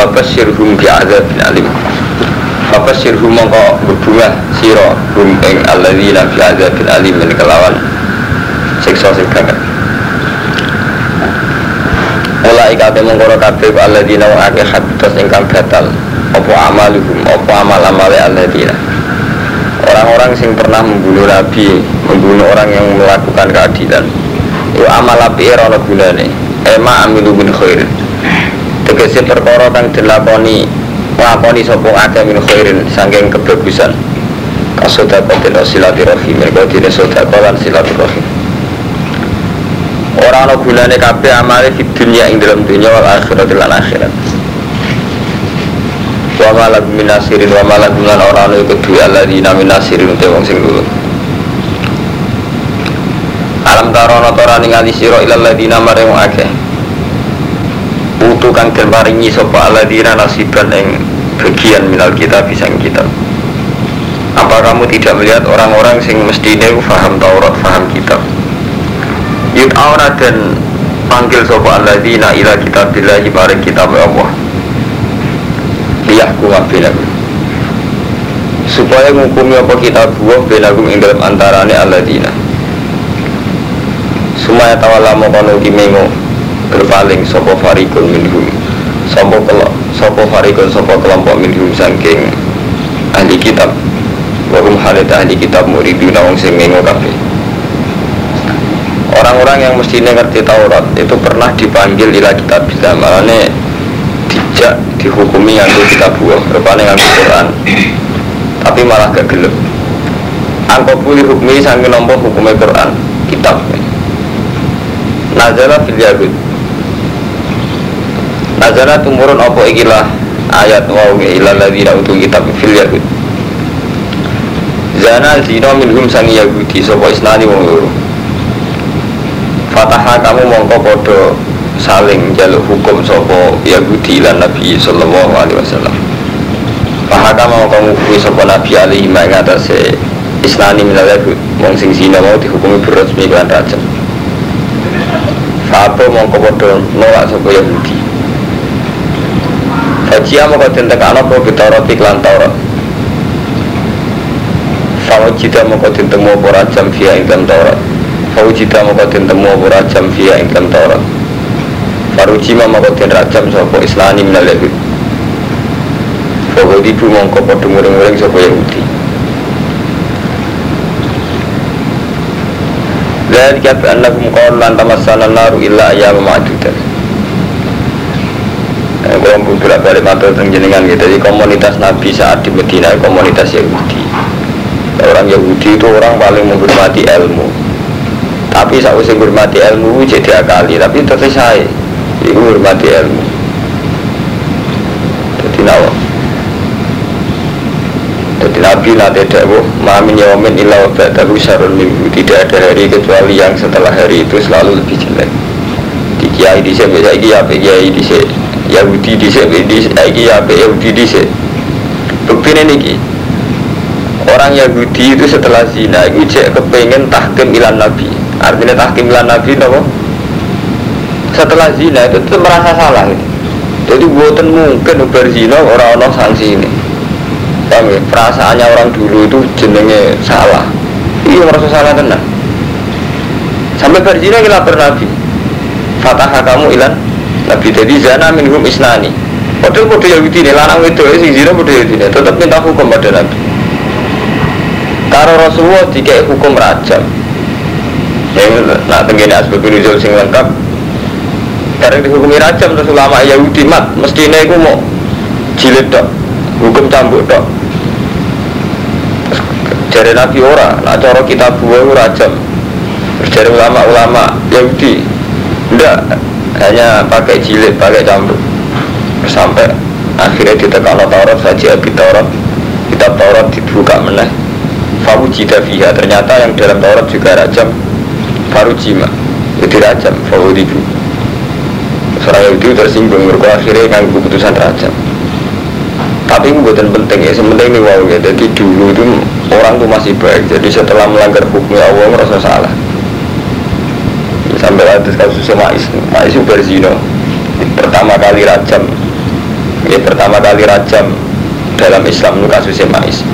Fabashirhum bi'adzabin alim. Fabashirhum mongko berbunga siro Hum ing alladzina bi'adzabin alim Ini kelawan Siksa sing banget. Mulai kate mengkoro kabeh alladzina wa ake habitas ingkang batal. Apa amaluhum, apa amal-amale alladzina. Orang-orang sing pernah membunuh Nabi Membunuh orang yang melakukan keadilan. Itu amal api era gunane. Ema amilu min khairin Tegesi perkara kang dilakoni Ngelakoni sopong akeh min khairin Sangking kebagusan o silaturahim Mereka dini sodakolan silaturahim Orang no gunane kabeh amale di dunia ing dalam dunia wal akhirat lan akhirat. Wa malak minasirin wa malak lan ora ono iku duwe alladzina minasirin te wong. Alam tarono tora ningali ilal ladina mare wong akeh. Utu kang den paringi sapa alladzina nasiban ing bagian minal kita bisa kitab. Apa kamu tidak melihat orang-orang sing mestine faham Taurat, faham kitab? Yud aura dan panggil sopa alladzina ila kitabillahi maring kitab Allah Liyahku abinakum Supaya ngukumi apa kitab buah binakum ing dalam antarane alladzina Sumaya tawala mokono kimengo berpaling sopa farikun minhum Sopo kelok, sopo farikun sopo kelompok minhum sangking ahli kitab. Wahum halit ahli kitab muriduna wong sing mengo kabeh. Orang-orang yang mestinya ngerti Taurat itu pernah dipanggil ila kitab bisa malahnya dijak dihukumi nganggo kitab buah rupanya nganggo Quran. Tapi malah gak gelap angkot pulih hukmi sangi nompo hukumnya Quran kitab. Nazala fil Yahud Nazala tumurun opo ikilah ayat wa ila ladina untuk kitab fil Yahud Zana zino minhum sangi Yahudi sopo isnani wong loro Fataha kamu mongko podo saling jaluk hukum sopo Yahudi lan Nabi Sallallahu Alaihi Wasallam. Fahaka kamu kamu kui sopo Nabi alaihi atase isnani minal Yahud wong sing zina mau dihukumi berresmi lan raja. Fapo mongko podo nolak sopo Yahudi. Fajia mongko den tekano po Taurat iklan Taurat. Fawajida mongko den temu apa rajam via ing Taurat. Fawujida maka den temu apa rajam via ingkang Taurat Farujima maka den rajam sapa islani minal yahud Fawudi bu mongko padha muring-muring sapa Yahudi Dan kia annakum qawl lan tamassana naru illa ayyam ma'dudan Kalau pun bolak balik matur jenengan gitu. Jadi komunitas Nabi saat di Medina komunitas Yahudi. Orang Yahudi itu orang paling menghormati ilmu. Tapi saya usah hormati ilmu jadi akali tapi tetap saya itu hormati ilmu. Jadi nawa. Jadi nabi nanti dakwah mamin yawamin illa wabadahu syarun minggu tidak ada hari kecuali yang setelah hari itu selalu lebih jelek. Di kiai di sini apa kiai di sini Yahudi di sini di iki apa Yahudi di sini bukti ini orang Yahudi itu setelah zina itu cek kepengen tahkim ilan nabi. Artinya tahkim ilan nabi nopo setelah zina itu tetap merasa salah gitu. jadi buatan mungkin berzina orang-orang sanksi ini. Paham ya? perasaannya orang dulu itu jenenge salah. Iya merasa salah tenang. Sampai berzina kita nabi. Fatah kamu ilan nabi jadi zana minhum isnani. Padahal kode Yahudi ini lanang itu ya sing zina kode Yahudi ini tetap minta hukum pada nabi. Karo Rasulullah jika hukum rajam. Yang nak tenggine asbab nuzul sing lengkap. Karena dihukumi rajam terus ulama Yahudi mat mestinya itu mau jilid dok hukum cambuk dok jadi nabi ora nak cara kita buah rajam. Terus ulama-ulama Yahudi enggak hanya pakai jilid pakai cambuk. Sampai akhirnya ditekan Taurat saja Abi Taurat. Kitab Taurat dibuka meneh. Fawujida fiha. Ternyata yang dalam Taurat juga rajam. Farujima. Itu rajam Fawudibu Seorang Yahudi tersinggung mereka akhirnya keputusan rajam. Tapi itu bukan penting ya sementing ini wow ya. Jadi dulu itu orang tuh masih baik. Jadi setelah melanggar hukum Allah merasa salah sampai ada kasusnya Mais Mais itu berzino pertama kali rajam Ya, pertama kali rajam dalam Islam itu kasusnya Mais.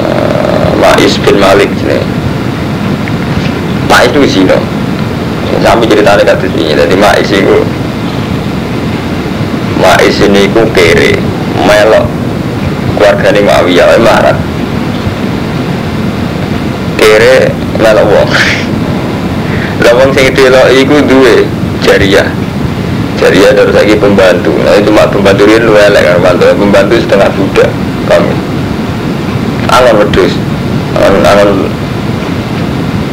Uh, Mais bin Malik ini. Mais itu zino. Sami ceritanya kata ini. Jadi Mais itu Mais ini ku kere, melok keluarga ini Muawiyah, marah. Kere melok wong. Lah wong sing delok iku duwe jariah. Jariah terus lagi pembantu. Nah itu mak pembantu ini lu elek pembantu. Pembantu setengah budak kami. Angan wedus. Angan angan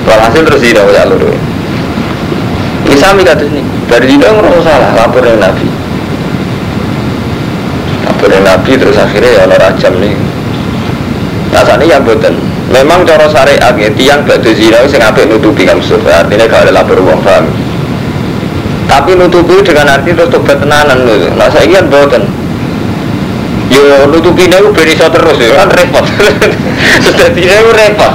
Walhasil terus tidak ya luru. Ini sami kata ini. Dari tidak ngerasa salah lapor dengan Nabi. Lapor dengan Nabi terus akhirnya ya orang rajam nih. Nah sana ya boten. Memang cara syariat ya tiang ada zina sing apik nutupi kan Artinya gak ada lapor uang paham. Tapi nutupi dengan arti terus tobat tenanan lho. Nah saya kan boten. Yo nutupi nih ben iso terus ya kan repot. Sudah tidak repot.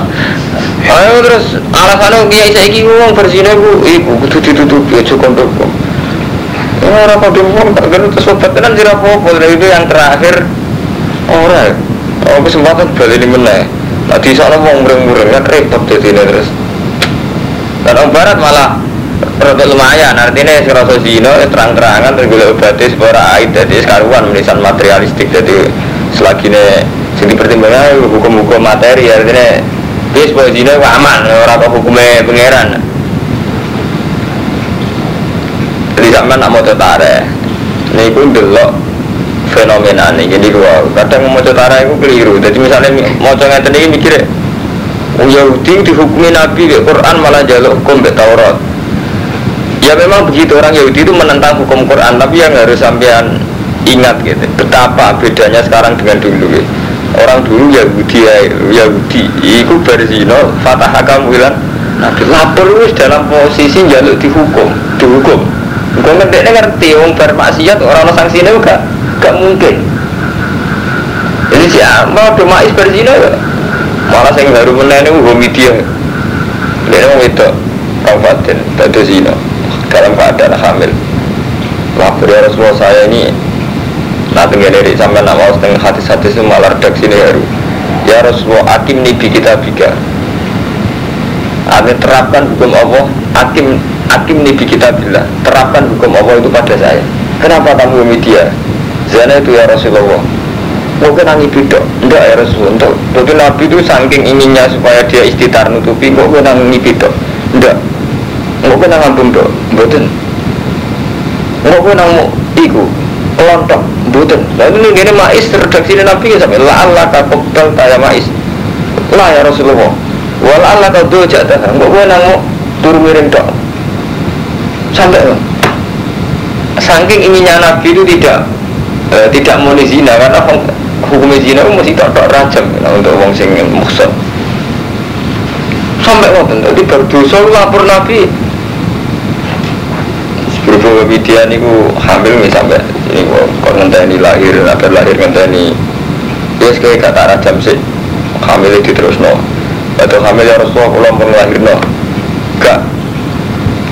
Ayo terus alasannya kiai saya ini ngomong bersihnya bu, ibu kudu ditutupi aja kondok. Ya orang kondok pun tak kena terus obat tenan sih apa itu yang terakhir orang. Oh kesempatan balik ini mana? Nah di sana mau mureng-mureng kan repot jadi ini terus. Dan orang barat malah rada lumayan artinya serasa zino terang-terangan terus gue obatnya sebuah aid jadi sekaruan menisan materialistik jadi selagi ini sing dipertimbangkan hukum-hukum materi artinya boy zina ku aman, ora kok hukume pangeran. Jadi sampean nak maca tareh. Niku ndelok fenomena ini. Jadi dua kadang mau tara itu keliru. Jadi misalnya mau ngeten ini mikir oh Yahudi dihukumi Nabi di Quran malah jaluk hukum di Taurat. Ya memang begitu orang Yahudi itu menentang hukum Quran tapi yang harus sampean ingat gitu betapa bedanya sekarang dengan dulu gitu. Orang dulu Yahudi ya Yahudi itu berzino fatah kamu bilang nabi lapor wis dalam posisi jaluk dihukum dihukum. Gue ngerti ngerti orang bermaksiat orang sanksi ini gak mungkin jadi si mau domais berzino ya malah saya baru menanya hukum media dia mau itu kabupaten tadi zino dalam keadaan hamil lapor ya Rasulullah saya ini Nah tenggene di sampai nak mau setengah hati-hati itu malah redaksi ini baru. Ya Rasulullah akim nibi kita biga. Ame terapkan hukum Allah, akim akim nibi kita bila terapkan hukum Allah itu pada saya. Kenapa kamu media? Zana itu ya Rasulullah. Mungkin nangi bidok, enggak ya Rasulullah. Untuk, tapi Nabi itu saking inginnya supaya dia istitar nutupi, kok gue nangi bidok, enggak. Mungkin nangi bundok, betul. Mungkin nangi iku, kelontok butuh lalu ini gini mais redaksi nabi ya sampai la Allah kakobal taya mais. Lah ya Rasulullah. Wala Allah kau dojak dah nggak gue nang turu miring dok. Sampai saking inginnya nabi itu tidak eh, tidak mau zina karena hukum zina itu mesti tak tak rajam nah, untuk wong sing muksud sampai waktu jadi berdosa lapor nabi Berhubung Widya ini hamil nih sampai ini kok ngenteni lahir, agar lahir ngenteni. Ya kayak kata rajam sih Hamil itu terus no Atau hamil ya Rasulullah pulang pun lahir no Gak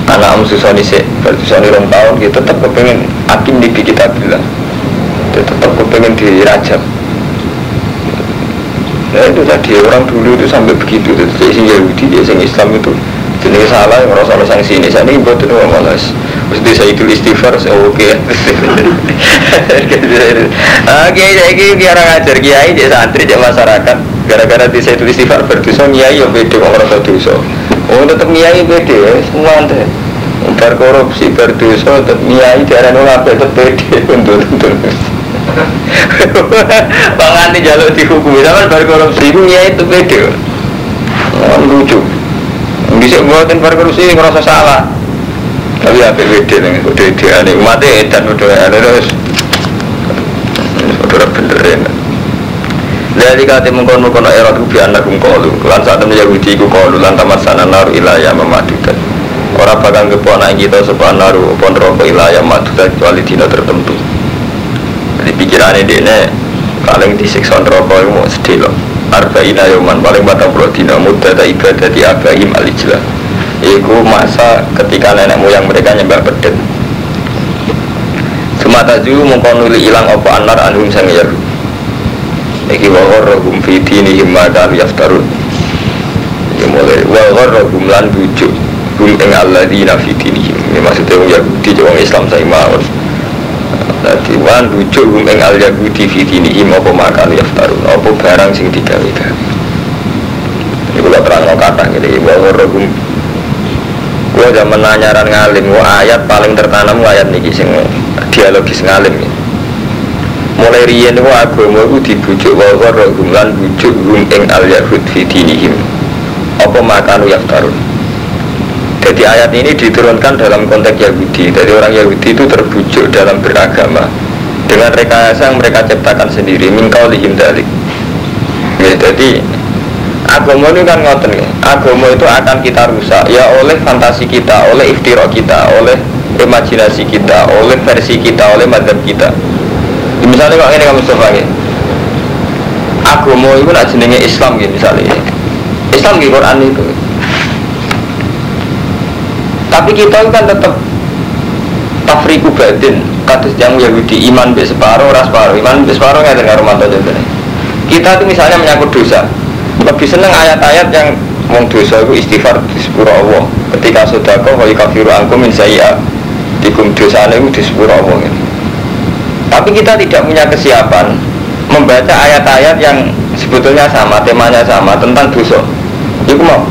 Anak om susoni sih Bersusoni rong tahun gitu tetap kepengen Akim di kita bilang Tetap kepengen di rajam Nah itu tadi orang dulu itu sampai begitu. Jadi Yahudi, dia Islam itu Jadi salah yang merasa sanksi ini. Saya ini buat itu malas Mesti saya itu istighfar, saya oke. Oke, saya ini orang ngajar kiai, dia santri, dia masyarakat. Gara-gara di saya itu istighfar berdosa, kiai ya beda kok merasa dosa Oh tetap kiai beda ya, semua nanti Bar korupsi, berdosa, tetap kiai, darah nolak, tetap beda. Untuk-untuk Bang Andi jaluk dihukumi, sama bar korupsi, kiai itu beda. Lucu. Bisa buatin bar korupsi, ngerasa salah. Tapi apa beda nih udah dia nih umatnya edan udah ada terus udah bener ya dari kata mengkon mengkon era tuh biar anak kalu. Lan saat temen Yahudi ku kalu lan tamat sana naru ilayah memadukan orang bakal kepuanan kita sebuah naru pon rokok ilayah madukan kecuali dino tertentu pikirannya dia nih paling disiksa itu mau sedih loh. Arba'ina yoman paling batang puluh dino muda ibadah di abahim alijlah Iku masa ketika nenek moyang mereka nyembah bedeng. Mata ju mongko nuli ilang apa anar anhum sang Yahud Iki wa gharrahum fi dinihim ma kanu yaftarun. Ya mulai wa gharrahum lan bujuk hum ing fi dinihim. Ini maksudnya wong Yahudi wong Islam saya mawon Dadi wan hum ing al Yahudi fi dinihim apa ma kanu yaftarun apa barang sing digawe-gawe Ini kula terang kata ngene wa gharrahum Gua zaman nanyaran ngalim, gua ayat paling tertanam ayat niki sing dialogis ngalim ya. Mulai riyen gua agama iku dibujuk wa gharrahum lan bujuk hum ing al yahud fi dinihim. Apa makanu yaftarun. Jadi ayat ini diturunkan dalam konteks Yahudi. Jadi orang Yahudi itu terbujuk dalam beragama dengan rekayasa yang mereka ciptakan sendiri. Mingkau lihim dalik. Ya, jadi agama ini kan ngoten ya. Agama itu akan kita rusak ya oleh fantasi kita, oleh iftira kita, oleh imajinasi kita, oleh versi kita, oleh madhab kita. Ya, misalnya kalau ini kamu coba ya. Agama itu nak jenenge Islam gitu misalnya. Islam di Quran itu. Tapi kita kan tetap tafriku batin kados yang Yahudi iman be separuh ras separuh iman be separuh nggak dengar romanto contohnya. Kita tuh misalnya menyangkut dosa. Lebih seneng ayat-ayat yang wong dosa itu istighfar di sepura Allah. Ketika sodako wa kafiru angkum min sayya dikum dosa itu di sepura Allah. Gitu. tapi kita tidak punya kesiapan membaca ayat-ayat yang sebetulnya sama temanya sama tentang dosa. Itu mau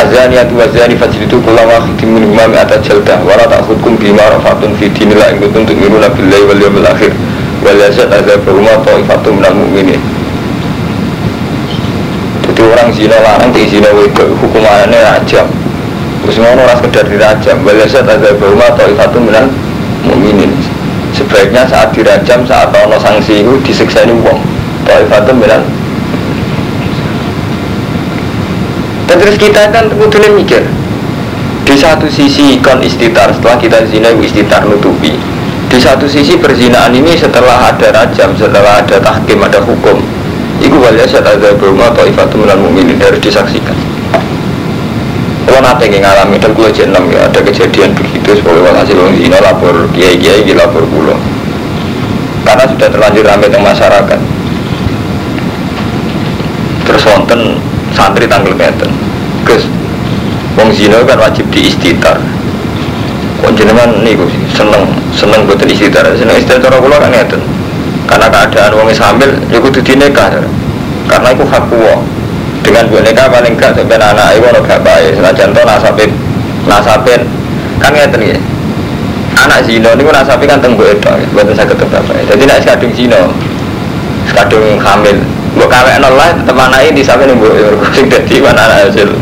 Azaniyatu wa zani fajridu kula wahidin min huma mi'ata jaldah. Wala ta'khudkum bima rafatun fi dinillah in kuntum tu'minuna billahi wal yawmil akhir. Wal yasad azabahuma ta'ifatun minal mu'minin. Jadi orang zina larang di zina wedok hukumannya rajam. Terus ngono ora sekedar dirajam. Wal yasad azabahuma ta'ifatun minal mu'minin. Sebaiknya saat dirajam, saat ono sanksi itu disiksa ini wong. Ta'ifatun minal Dan terus kita kan kemudian mikir Di satu sisi kon istitar Setelah kita zina istitar nutupi. Di satu sisi perzinaan ini setelah ada rajam Setelah ada tahkim, ada hukum Iku walya saat ada berumah atau ifatu minal mu'minin harus disaksikan. Kalau nanti yang ngalami dan kulo jenam ya ada kejadian begitu sebagai hasil orang zina lapor kiai kiai lapor kulo karena sudah terlanjur ramai dengan masyarakat. Terus wonten santri tanggal ngeten. Gus Wong zina kan wajib di istitar Kok jenengan sih seneng seneng buat istitar? Seneng istitar cara kula kan ngeten. Karena keadaan wong hamil ya kudu dinikah karena itu hak kuwa dengan buat nikah paling gak sampai anak ibu ono gak baik. Senajan to nasabin nasabin. Kan ngeten ya anak zina niku nasabin kan teng mbok edok mboten saged bapak jadi nek kadung zina kadung hamil Mbok kawek nol lah tetep anak ini sampai nih mbok sing dadi mana hasil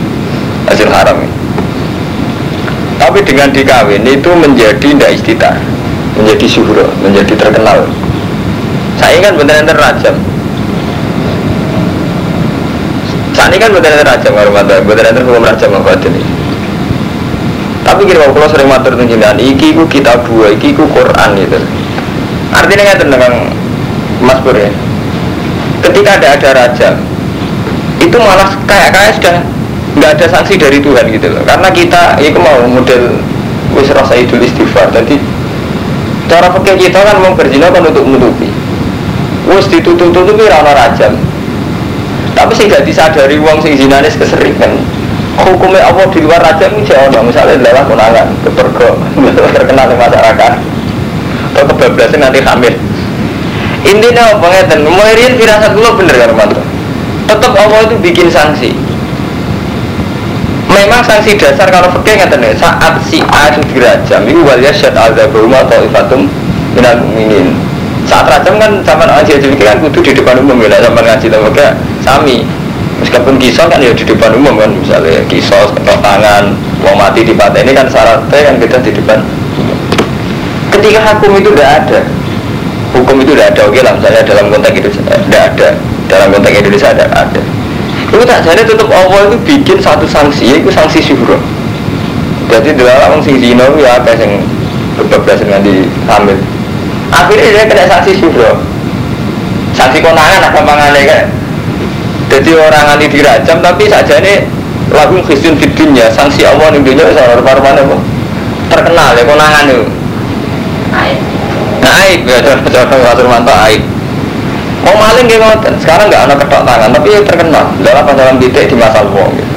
hasil haram. Tapi dengan dikawin itu menjadi tidak istitar, menjadi syuhro, menjadi terkenal. Saya kan benar-benar rajam. Saat ini kan benar-benar rajam mata, benar-benar rajam apa ini. Tapi kira kalau sering matur tunjukan, iki ku kitab dua, iki ku Quran gitu. Artinya nggak tentang Mas Pur ya ketika ada ada raja itu malah kayak kayak sudah nggak ada sanksi dari Tuhan gitu loh. Karena kita itu mau model wis rasa idul istighfar. Jadi cara pakai kita kan mau berzina kan untuk menutupi. Wis ditutup-tutupi rana rajam tapi sih gak disadari uang sing zinanis keseringan hukumnya Allah di luar rajam ini jauh misalnya adalah konangan kepergok terkenal di masyarakat. Atau kebablasan nanti hamil intinya apa ngeten? Mulai firasat dulu bener kan mantu tetap Allah itu bikin sanksi. Memang sanksi dasar kalau fakir ngeten ya saat si A itu dirajam itu walia syad azabahum atau ifatum minal minin saat rajam kan zaman aja jadi kan kudu di depan umum ya zaman ngaji lembaga sami. Meskipun kisah kan ya di depan umum kan misalnya kisah ketok tangan uang mati di pantai ini kan syaratnya kan kita di depan. Ketika hukum itu tidak ada hukum itu tidak ada oke lah misalnya dalam konteks itu tidak ada. Dalam konteks Indonesia tidak ada. Itu tak jadi tetap Allah itu bikin satu sanksi itu sanksi syukur jadi dalam orang sing zino ya apa yang berbebas dengan di hamil. Akhirnya dia kena sanksi syukur sanksi konangan apa mangannya kan jadi orang anti dirajam tapi saja ini lagu Kristen fitunya sanksi Allah di dunia seorang mana terkenal ya konangan itu aib ya, cara Mas Romanto aib. Mau maling gak ngoten. Sekarang nggak ada ketok tangan, tapi ya terkenal. Dalam dalam titik di masa wong. Gitu.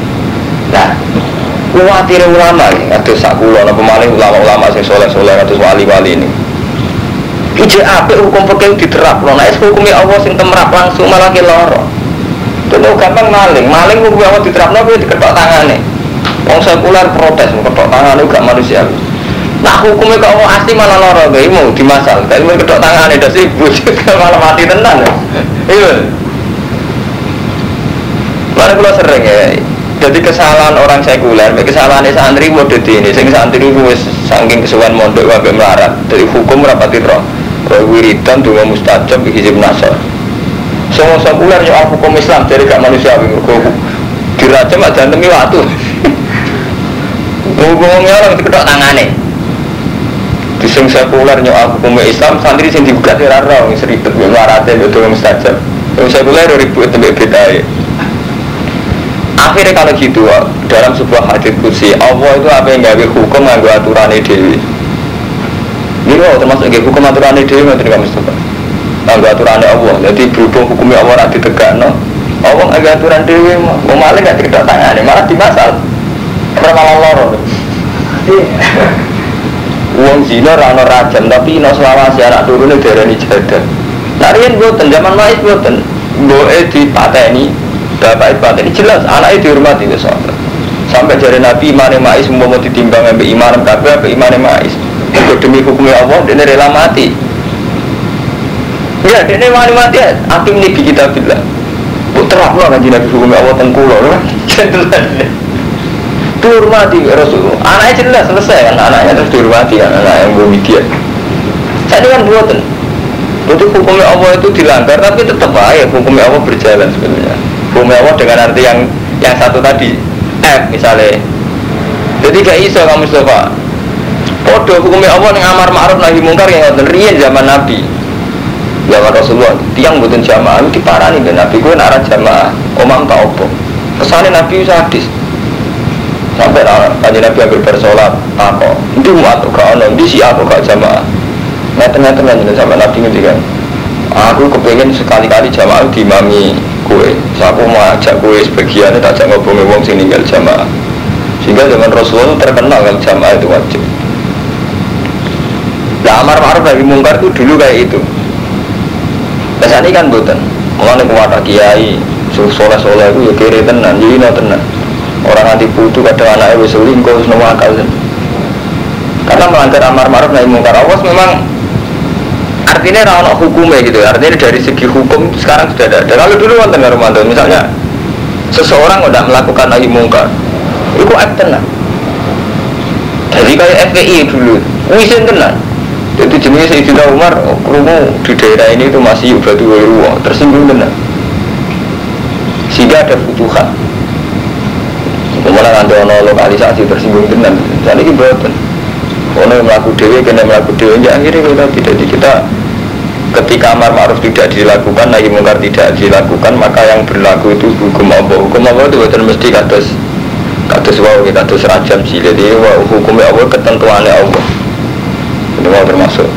Nah, khawatir ulama nih, ada sakulo, nah pemaling ulama-ulama sing soleh-soleh, ada wali-wali ini. Ije apa hukum fikih diterap, nah hukumnya Allah sing temrap langsung malah ke loro. Itu gampang maling, maling hukum Allah diterap, nah diketok tangan nih. Wong sekuler protes, ketok tangan itu gak manusia. Nah hukumnya kalau asli malah loro gak mau dimasal. Tapi mau kedok tangan itu sih bujuk malah mati tenang. Iya. Mana kalau sering ya. Jadi kesalahan orang sekuler, kesalahan santri mau jadi ini. Sing santri itu saking kesuwan mondok wabe melarat. Jadi hukum rapati roh. Kau wiridan dua mustajab hizib nasar. Semua sekuler nyoal hukum Islam jadi gak manusia. Kau dirajam aja demi waktu. Ngomongnya orang itu kedok tangannya di sing sekuler nyoal hukum Islam santri sing dibuka di rara yang seribet yang warate itu yang mustajab yang sekuler ribut itu beda ya. Akhirnya kalau gitu dalam sebuah hadis kursi Allah itu apa yang gawe hukum nganggo aturan dewi ini loh termasuk gak hukum aturan dewi nggak terima Mustafa nganggo aturan Allah. Jadi berhubung hukumnya Allah nanti tegak no Allah nganggo aturan dewi mau malah nggak tidak tangan malah dimasal. Malah lorong Uang zina rano rajam tapi no selawasi anak turunnya darah ini jadah. Narian buatan zaman mais buatan, boe di pateni, bapak itu pateni jelas anaknya dihormati itu soalnya. Sampai jari Nabi imane mais semua mau ditimbang sampai iman kabeh sampai imane mais. Untuk demi hukumnya Allah dia rela mati. Ya, dia wani mati ya. Akim ini kita bilang. Putra apa kan nabi hukumnya Allah tengkulo. Jelas dihormati Rasul anaknya jelas selesai kan? Anaknya terus dihormati kan anak yang belum dia saya kan buatan Berarti hukumnya Allah itu dilanggar tapi tetap aja hukumnya Allah berjalan sebenarnya. Hukumnya Allah dengan arti yang yang satu tadi. F misalnya. Jadi gak iso kamu Mustafa Podo hukumnya Allah yang amar ma'ruf nahi mungkar yang ngoten. Zaman Nabi. Zaman Rasulullah tiang buatan jamaah itu diparani dan Nabi. Gue narah jamaah. Omam tak opo kesannya Nabi sadis sampai kaji Nabi ambil bersolat apa? Itu muat kau non di siapa kau jamaah? Ternyata nanti sampai Nabi kan? Aku kepengen sekali-kali jamaah dimami kue. Aku mau ajak kue sebagian tak ajak ngobrol wong sing ninggal jamaah. Sehingga zaman Rasulullah terkenal kalau jamaah itu wajib. Nah, amar ma'ruf nahi mungkar itu dulu kayak itu. Biasanya kan buatan, mengenai kuat kiai, soleh soleh itu ya kiri tenan, jadi tenan orang nanti putu kadang anaknya wis selingkuh semua akal. Karena melanggar amar ma'ruf nahi mungkar. Awas memang artinya rana hukumnya gitu. Artinya dari segi hukum sekarang sudah ada. Dan kalau dulu wonten Romanto misalnya seseorang udah melakukan nahi mungkar itu act tenang jadi kayak FPI dulu wisin tenang jadi jenis Sayyidina Umar kerungu di daerah ini itu masih batu ruang tersinggung tenang sehingga ada futuhan Kemudian nanti ono lokalisasi tersinggung dengan jadi ini buatan Ono melakukan dewi, kena melakukan dewi Ya akhirnya kita tidak kita Ketika amar ma'ruf tidak dilakukan, lagi mungkar tidak dilakukan Maka yang berlaku itu hukum Allah. Hukum Allah itu betul mesti kados Kados wow, kados rajam sih Jadi hukumnya Allah, ketentuannya Allah. Itu mau termasuk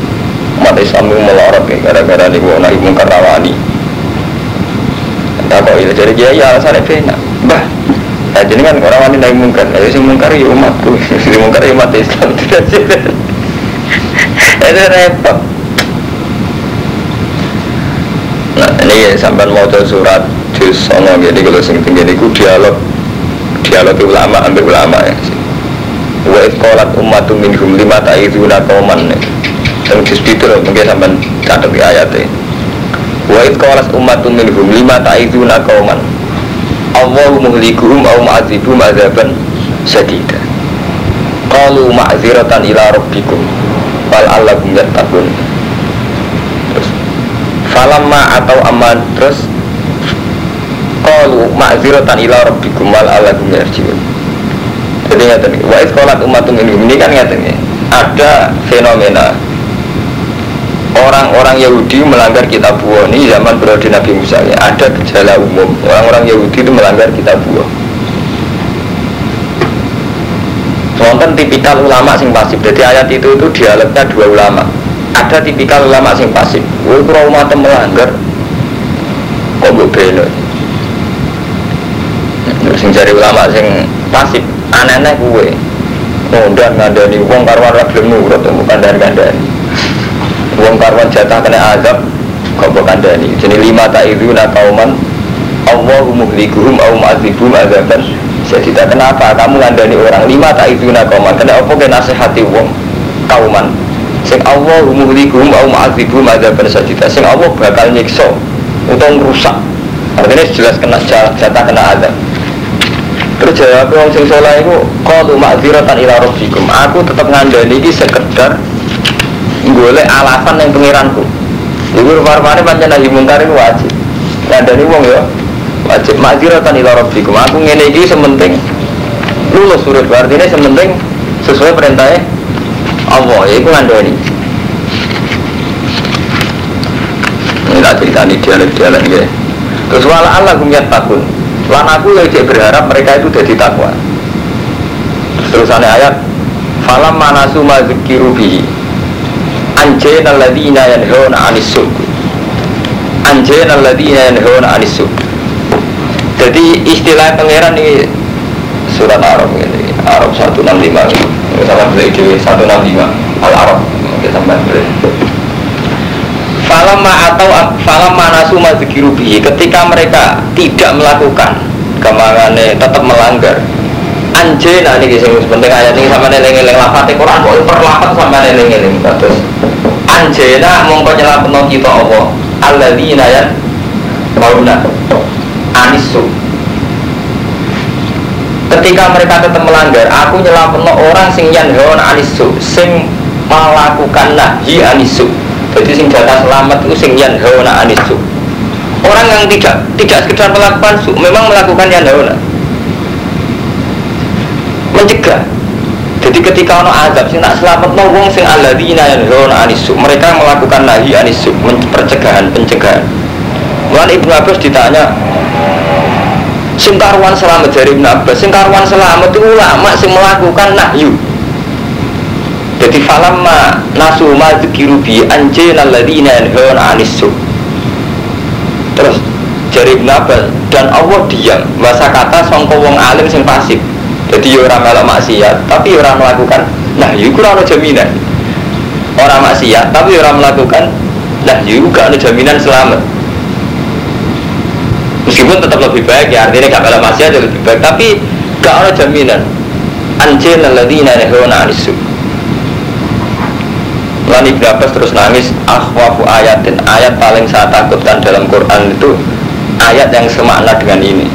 Umat Islam itu melorot ya, gara-gara ini nahi mungkar rawani. Tak kok itu, jadi dia ya alasannya benar Bah, Nah, jadi kan orang wanita yang mungkar, ayo sih mungkar ya umatku, si mungkar ya umat Islam tidak. Itu repot. Nah ini ya sampai mau surat juz sono jadi kalau sing tinggi ini ku dialog dialog ulama ambil ulama ya. Wa kolat ummatu minhum lima ta'iduna kauman Dan juz itu mungkin sampai catat ayatnya. Wa kolat ummatu minhum lima ta'iduna kauman Allahu muhlikuhum au ma'adzibum adzaban sadida Qalu ma'ziratan ila rabbikum Wal yattaqun. Terus Falamma atau aman Terus Qalu ma'ziratan ila rabbikum Wal yarjiun. Jadi ngerti Wa iskolat umatum ini kan ngerti Ada fenomena orang-orang Yahudi melanggar kitab buah ini zaman periode Nabi Musa ya ada gejala umum orang-orang Yahudi itu melanggar kitab buah Wonten tipikal ulama sing pasif. Jadi ayat itu itu dialognya dua ulama. ada tipikal ulama sing pasif. Gue kurang umat melanggar, kok gue. Terus sing cari ulama sing pasif, aneh-aneh gue. Ngundang ngandani wong karwan ra gelem nurut bukan dan kandani. Wong karwan jatah kena azab kok bukan kandani. Jadi lima tak itu nak kauman Allahu muhlikuhum au mu'adzibum azaban. Jadi kenapa kamu ngandani orang lima tak itu nak kauman kenapa ke nasihati wong kauman sing Allah muhlikuhum au mu'adzibum adzaban sajida sing Allah bakal nyiksa utawa rusak. Artinya jelas kena jatah kena azab. Terus jawab orang sing soleh itu qalu ma'dziratan ila rabbikum. Aku tetap ngandani ini sekedar golek alasan yang pengiranku. Ibu farmane pancen nahi mungkar itu wajib. Ngandani wong ya wajib ma'dziratan ila rabbikum. Aku ngene sementing lulus surut artinya sementing sesuai perintahnya Allah. Ya itu ngandani. Ini tak cerita ini dialek-dialek ya terus wala Allah kumyat takun lan aku cek berharap mereka itu jadi takwa. Terus terusannya ayat falam manasu ma zikiru bihi anjena alladhina yanhauna anis suq anjena alladhina yanhauna anis suq jadi istilah pangeran ini surat Arab ini Arab 165 sama beli di 165 Al Arab kita sampai beli Falamma atau falamma nasu madzikirubi ketika mereka tidak melakukan kemangane tetap melanggar. Anjena ini kisah penting ayat ini sama neling-eling lafate Quran. Kok perlapat sama neling-eling terus anjena mongko nyelapno kita Allah. Alladzina ya. Mauna anisu. Ketika mereka tetap melanggar aku nyelapno orang sing yanhaun anisu. Sing melakukan nahi anisu. Jadi sing jatah selamat itu sing yanhaun anisu. Orang yang tidak tidak sekedar melakukan su memang melakukan yanhaun mencegah jadi ketika ono azab sing tak selamat no wong sing alladzina yanhaun anisu mereka melakukan nahi anisu pencegahan pencegahan. Mulai Ibnu Abbas ditanya sing selamat dari Ibn Abbas? Sing selamat itu ulama sing melakukan nahyu. Jadi falamma nasu ma dzikiru bi anjina alladziina yanhauna 'anis terus dari Ibn Abbas dan Allah diam. Bahasa kata songko wong alim sing pasif jadi ya orang melok maksiat tapi ya orang melakukan nah itu orang jaminan. Orang maksiat tapi ya orang melakukan nah itu ada jaminan selamat. Meskipun tetap lebih baik ya artinya gak kalah masih aja lebih baik tapi gak ada jaminan. Anjir naladina nehona anisu Lan Ibn Abbas terus nangis Akhwafu ayatin Ayat paling saya takutkan dalam Quran itu Ayat yang semakna dengan ini.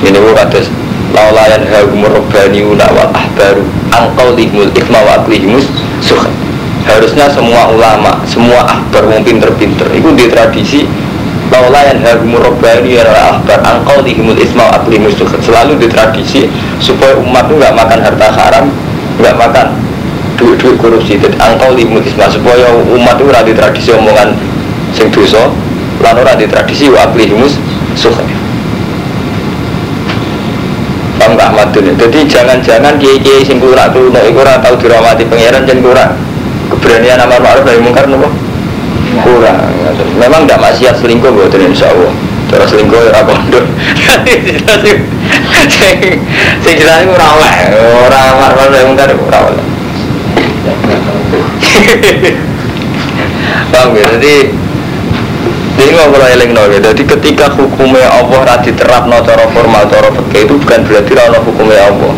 Ini kados Laulayan hagumur robbaniuna wal ahbaru Angkaulihmul ikma wa aklihimus Harusnya semua ulama Semua ahbar yang pinter-pinter. Itu di tradisi Laula yang hagumu robbani ya akbar Angkau dihimul isma akli musuh Selalu di tradisi Supaya umat itu nggak makan harta haram nggak makan duit-duit korupsi. Jadi angkau dihimul isma Supaya umat itu di tradisi omongan Sing dosa Lalu di tradisi wa akli himus suka Paham gak Ahmad Jadi jangan-jangan kiai-kiai sing kurang tuh Nek kurang tahu dirawati pangeran jangan kurang. Keberanian amar ma'ruf dari mungkar nopo? Kurang. Memang tidak maksiat selingkuh buat insya Allah. Terus selingkuh ya pondok. Sing jelas itu raweh orang marwah yang kan raweh paham ya? Jadi nggak boleh eling no. Jadi ketika hukumnya Allah rati terap no cara formal cara fakir itu bukan berarti rano hukumnya Allah.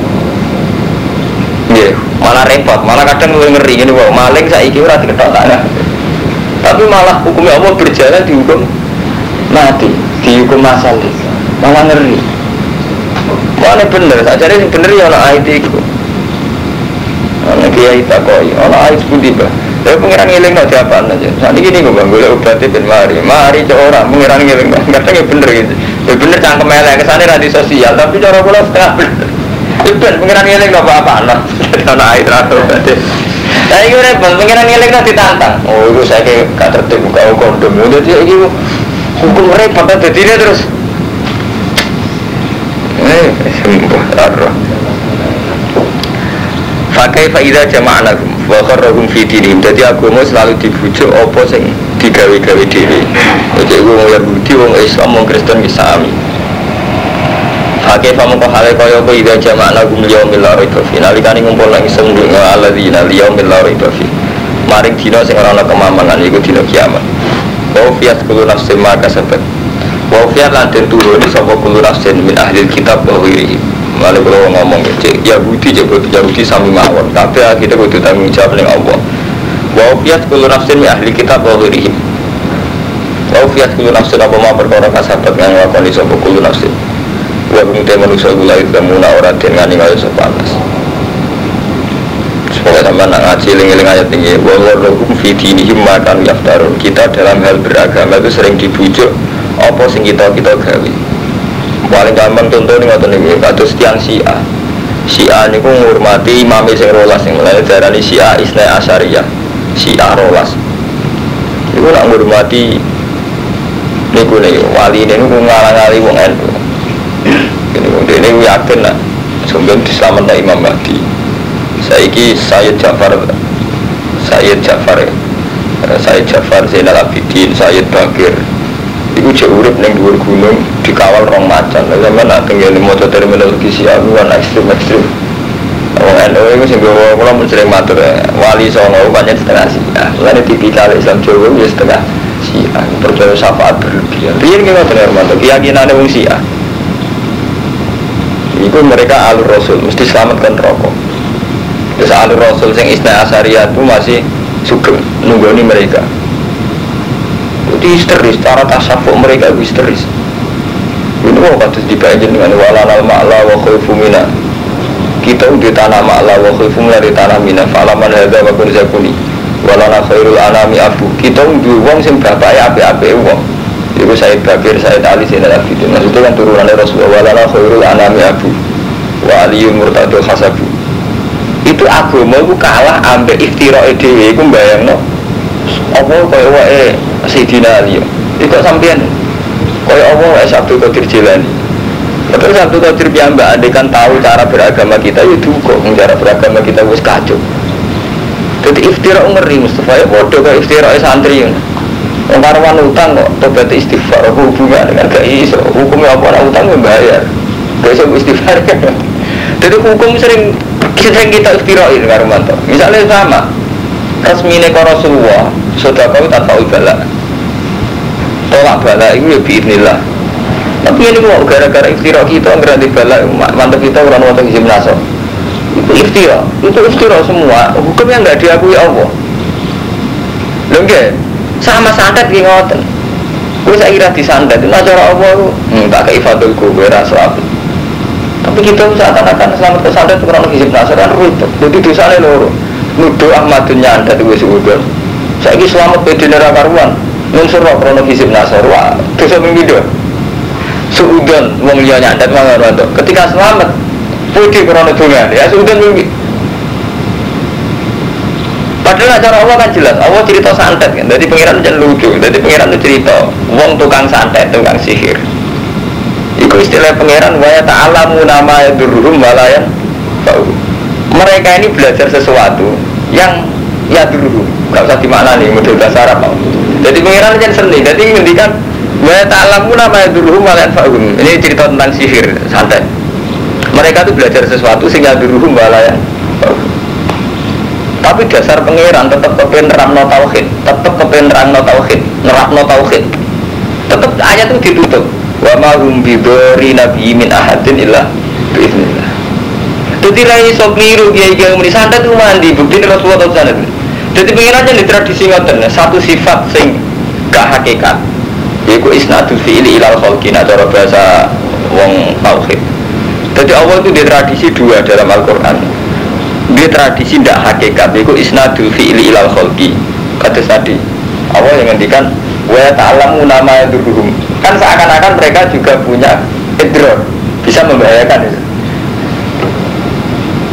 Iya, malah repot, malah kadang gue ngeri ini, wah maling saya ikut rati ketok tanah tapi malah hukumnya Allah berjalan dihukum mati dihukum masal malah ngeri. Mana bener. Saja ini bener ya anak ayat itu anak kiai tak koi anak ayat pun tiba tapi pengiran ngiling no siapa aja. Saat ini gue bang gue obatnya ben mari. Mari orang pengiran ngiling. Kadang ya bener gitu. Ya bener cangkem elek. Ke sana sosial tapi cara gue setengah bener. Itu pengiran ngiling no apa apa anak anak ayat rata obatnya saya ini repot, pengiran ngiling nanti ditantang. Oh, itu saya kayak gak tertib buka kondom. Jadi ini hukum repot, dia terus. Eh, sembuh, raro. Pakai faida jama'ana wa kharrahum fi dinihim. Jadi agama selalu dibujuk apa sing digawe-gawe dhewe. Jadi wong Yahudi, wong Islam, wong Kristen bisa sami. Pakai famu kau hale kaya apa ida jama'ana gum liyaumil la raiba fi. Nalikane ngumpul nang isem alladzina liyaumil la raiba fi. Maring dina sing ora ana kemamangan iku dina kiamat. Wa fiyat kullu nafsin ma kasabat. Wa fiyat lan den turuni sapa kullu nafsin min ahli kitab wa. Lalu kalau ngomong cek Yahudi jebut Yahudi sami mawon. Tapi kita kudu tanggung jawab ning Allah. Wa fiyat kullu nafsin min ahli kitab wa ghairihi. Wa fiyat kullu nafsin apa ma perkara kasabat yang lakoni sapa kullu nafsin. Wa bingte manusia gula itu muna ora den ngani kaya sepanas. Supaya sampai nak ngaji ling-ling ayat tinggi Wa warrohum fi dinihim makan yaftarun Kita dalam hal beragama itu sering dibujuk Apa sing kita kita gawe paling gampang contoh nih ngotot nih kados tiang Syiah. Syiah niku menghormati imam sing rolas sing mulai darani Syiah Isna Asyariyah. Syiah rolas. Iku nak menghormati niku nih wali ini niku ngalang-ngali wong NU ini ini yakin nak sumber diselamat Imam Mahdi. Saiki Sayyid Jafar Sayyid Jafar Sayyid Jafar Zainal Abidin Sayyid Bakir. Iku cek urip neng dhuwur gunung dikawal rong macan. Lah sampean nak tenggene maca terminologi siapu kan ekstrim-ekstrim. Wong NU iku sing gowo kula mun sering matur ya. wali songo banyak setengah Syiah. Lan tipikal Islam Jawa ya setengah Syiah. Percaya syafaat berlebihan. Riyen ki ngoten Hermanto, keyakinane wong Syiah. Iku mereka alur Rasul mesti selamatkan rokok. Terus alur Rasul sing Isna Asariyah itu masih sugeng nunggoni mereka itu histeris cara tasawuf mereka histeris. Ini mau kasus dibayangin dengan walanal ma'la wa khaifu mina. Kita udah tanah ma'la wa khaifu mina di tanah mina. Falaman hadha wa kun zakuni. Walana khairul anami abu. Kita udah uang sing bapak ya api-api uang itu Said Bakir, Said Ali, Said Al-Abidin. Maksudnya kan turunannya Rasulullah walana khairul anami abu. Wa aliyun murtadul khasabu. Itu agama itu kalah ambek iftira dewe itu bayang no apa kaya wae Sayyidina Ali. Itu sampean kaya apa wae Sabtu Qadir Jilani? Tapi Sabtu Qadir piyambak andai kan tahu cara beragama kita ya duka cara beragama kita wis kacau jadi iftira ngeri Mustafa ya bodoh kayak iftira santri. Wong karuan utang kok tobat istighfar hubungan dengan gak iso? Hukumnya apa? Orang utang membayar gak iso istighfar. Jadi hukum sering sering kita iftirain karuan misalnya sama resmine ke Rasulullah sudah kau tanpa ibala tolak bala itu ya biidnillah tapi ini mau gara-gara iftira kita ngerti bala mantap kita orang orang izin nasab itu iftira itu iftira semua. Hukum yang nggak diakui Allah. Lho sama santet ki ngoten. Gue saya kira disantet. Itu cara Allah hmm, tak ke ifadul gue rasa tapi kita seakan-akan selamat ke santet itu orang izin nasab kan ribet jadi dosanya loro. Nuduh Ahmadun nyandat itu seudon saya ini selamat beda neraka karuan nunsur roh krono kisip nasor wah dosa mimpido seudon wong liya nyandat mangan roh ketika selamat putih krono dungan ya seudon mimpi Padahal acara Allah kan jelas, Allah cerita santet kan, jadi pengiran jangan lucu, jadi pengiran itu cerita, wong tukang santet, tukang sihir. Iku istilah pengiran, waya ta'alamu nama ya durhum walayan Mereka ini belajar sesuatu yang ya dulu, gak usah di mana nih, model bahasa Arab. Jadi pengiran jangan seni, jadi ngendikan Waya ta'alamu nama durhum walayan fa'um. Ini cerita tentang sihir, santet. Mereka itu belajar sesuatu sehingga durhum walayan tapi dasar pangeran tetap kepen no tauhid tetap kepen no tauhid no tauhid. Tetap ayat itu ditutup. Wa ma hum bidori nabi min ahadin illa biiznillah jadi rai sok niru kiai kiai muni santet itu mandi bukti Rasulullah tahu santet jadi pengiran di tradisi ngoten satu sifat sing gak hakikat yaitu isnadul fi'ili ilal kholqina cara bahasa wong tauhid. Jadi Allah itu di tradisi dua dalam Al-Quran. Dia tradisi tidak hakikat itu isnadul fi'li ilal kholqi kata tadi Allah yang ngendikan wa ta'alamu nama yadurruhum kan seakan-akan mereka juga punya idror bisa membahayakan itu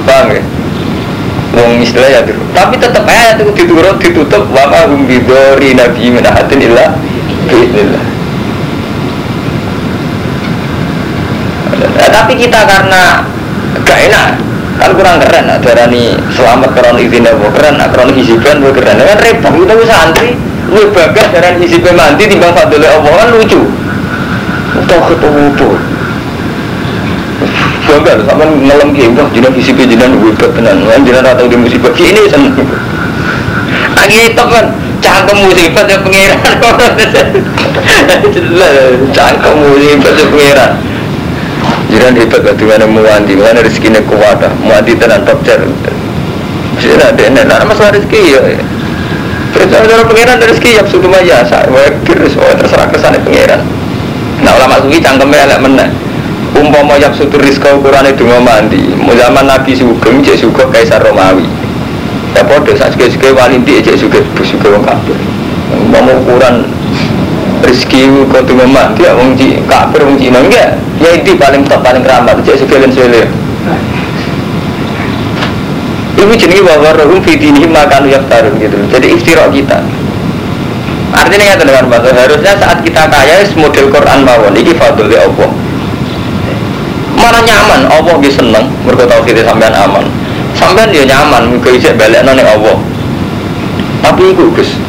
paham ya Wong istilah ya dulu. Tapi tetap ayat itu diturut ditutup wa ma hum bidori nabi min ahadin illa biidznillah. Nah, tapi kita karena gak enak kan kurang keren nah darani selamat keren izin apa keren nah keren hisiban gue keren kan repot kita bisa santri gue bagas darani hisiban mandi timbang fadli apa kan lucu Tahu ketemu tuh bangga loh sama ngelam kayak wah jinak hisiban jinak gue tenan kan jinak atau di musibah ini seneng lagi itu kan cangkem musibah ya pengiran cangkem musibah ya pengiran Jiran hebat lah dengan muanti, mana rezekinya kuat lah, muanti tenan top jar. Sini ada enak, nah masalah rezeki ya. Perintah cara pengiran rezeki ya sudah maya, saya oh terserah ke sana pengiran. Nah ulama suki cangkemnya elek meneh. Umpama yang suatu rizka itu mau mandi, mau zaman Nabi Sugeng, cek suka Kaisar Romawi. Ya podo, saat suka-suka walinti, cek suka suka wong kafir. Umpama ukuran rezeki kau tuh mandi ya wong kafir wong Cina enggak. Ya itu paling top paling keramat cek sekalian sekalian ini jenis bahwa rohum fitini makan yang tarun gitu. Jadi iftirok kita. Artinya ya bahasa harusnya saat kita kaya model Quran mawon ini fadli Allah mana nyaman? Allah bisa seneng. Tahu kita sampean aman. Sampean dia nyaman mereka bisa balik nane Allah. Tapi itu gus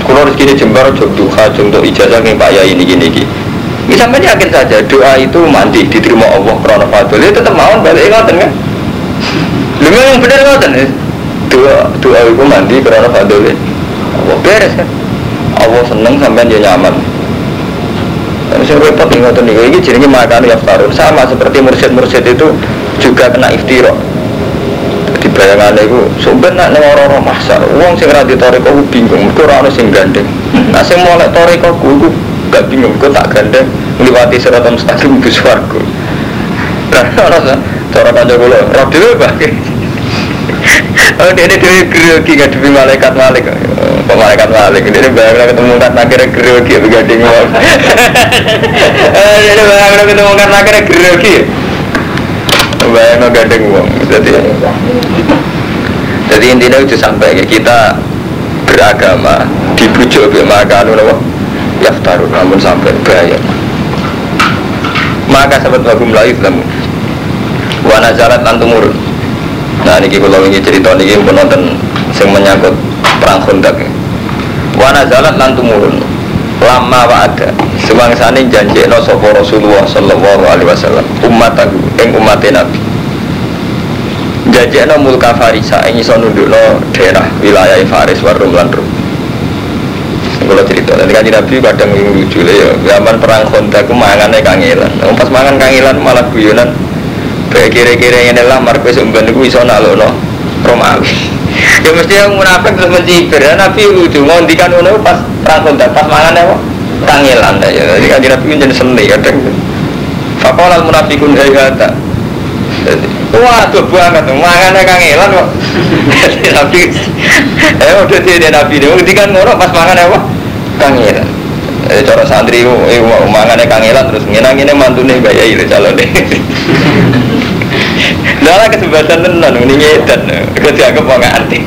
kalau rezeki jembar jog duha untuk ijazah nih pak ya ini gini gini ini sampai yakin saja doa itu mandi diterima Allah karena fadl. Itu tetap mau balik ngoten kan? Lu yang benar ngoten ya? Doa doa itu mandi karena fadl. Allah beres kan? Allah seneng sampai dia nyaman saya repot nih ngoten nih ini jadi makan yaftarun sama seperti mursyid-mursyid itu juga kena iftirok. Di bayangan itu sumber nak neng orang-orang masar uang sing rati toriko bingung itu orang sing gandeng. Nah sing mulai toriko gue gak bingung gue tak gandeng melewati seratan mustaqim ke suarga nah orang cara kula. Roh dhewe bae Oh, ini dia gerogi nggak demi malaikat malik, kok. Malaikat malik. Dia bayang ketemu kan akhirnya gerogi, begading wong. Dia bayang ketemu kan akhirnya gerogi bayang gandeng uang jadi jadi intinya itu sampai kita beragama dibujuk be makan apa? Taruh namun sampai bahaya. Maka sahabat melalui Islam wana jalan lan nah ini kalau ini cerita ini pun nonton yang menyangkut perang kontak wana jalan lan tumurun. Lama wa ada. Semangsane janji no sopo Rasulullah sallallahu alaihi wasallam umat aku ing umat nabi. Janji no mulka farisa ing iso nundukno daerah wilayah Faris warum lan rum. Kalau cerita. Dan kan nabi kadang yang lucu ya zaman perang aku mangane kangelan. Pas mangan kangelan malah guyonan kayak kira-kira yang adalah markus umban itu iso nalono Romawi ya mesti yang munafik terus mencibir ya nabi lucu ngondikan ngono pas perang kontak pas mangan ya kangelan ya jadi kan nabi jadi seni kadang fakola munafikun hayata Wah, tuh banget, mangannya kangelan kok. Nabi, eh udah dia nabi dia, kan ngono pas mangan apa? Kangelan. Eh, cara santri, eh, mangannya kangelan terus nginang ini mantune bayai itu calon deh. Dalam kesempatan tenan, ini ngedan, dianggap mau antik.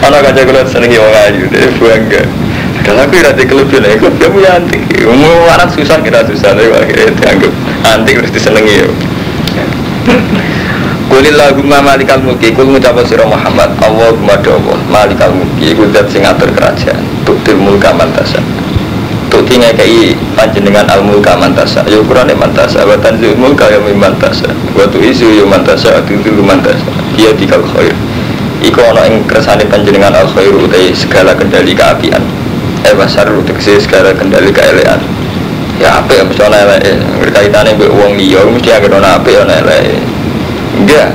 Anak kaca kulit seneng yang ayu, deh bangga. Kalau aku rati kelebihan, aku dia punya antik. Mau anak susah kita susah, tapi akhirnya dianggap antik terus disenengi ya. Kulillahumma malikal mulki Kul ngucapa sira Muhammad Allahumma Allah malikal mulki Iku dat sing atur kerajaan Tuktil mulka mantasa Tukti ngekei panjenengan al mulka mantasa. Ya ukuran mantasa. Wa tanzil mulka ya mantasa. Wa tu isu ya mantasa. Wa tutul mantasa. Dia dikal khair. Iku ana ing kersane panjenengan al khair Utai segala kendali keapian. Eh basar utekse segala kendali keelean Ya apa ya mesti ana eleke. Berkaitannya mbek wong liya mesti agak ana apa ya ana eleke. Enggak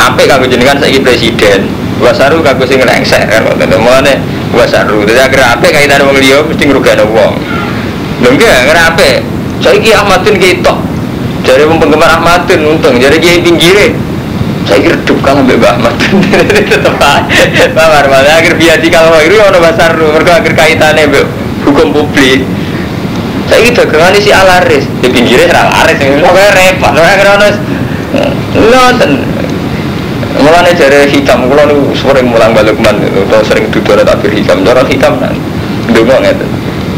apa kanggo jenengan saiki presiden. Wasaru kanggo sing ngengsek kan ngoten. Mulane wasaru dadi agar apa kaitan wong liya mesti ngrugekno wong. Lho enggak ngerape saiki Ahmadun ketok jadi wong penggemar Ahmadun untung. Jadi kiai pinggire. Saya kira redup kalau Mbak Ahmad tetap Bawar malah akhir biasa kalau itu ono basar mereka akhir kaitannya hukum publik. Saya gitu dagangan si alaris. Di pinggirnya serang alaris. Pokoknya repot. Karena nonton mulanya dari hikam kalau nu sering mulang balik man atau sering duduk ada tabir hikam cara hikam kan dulu ngerti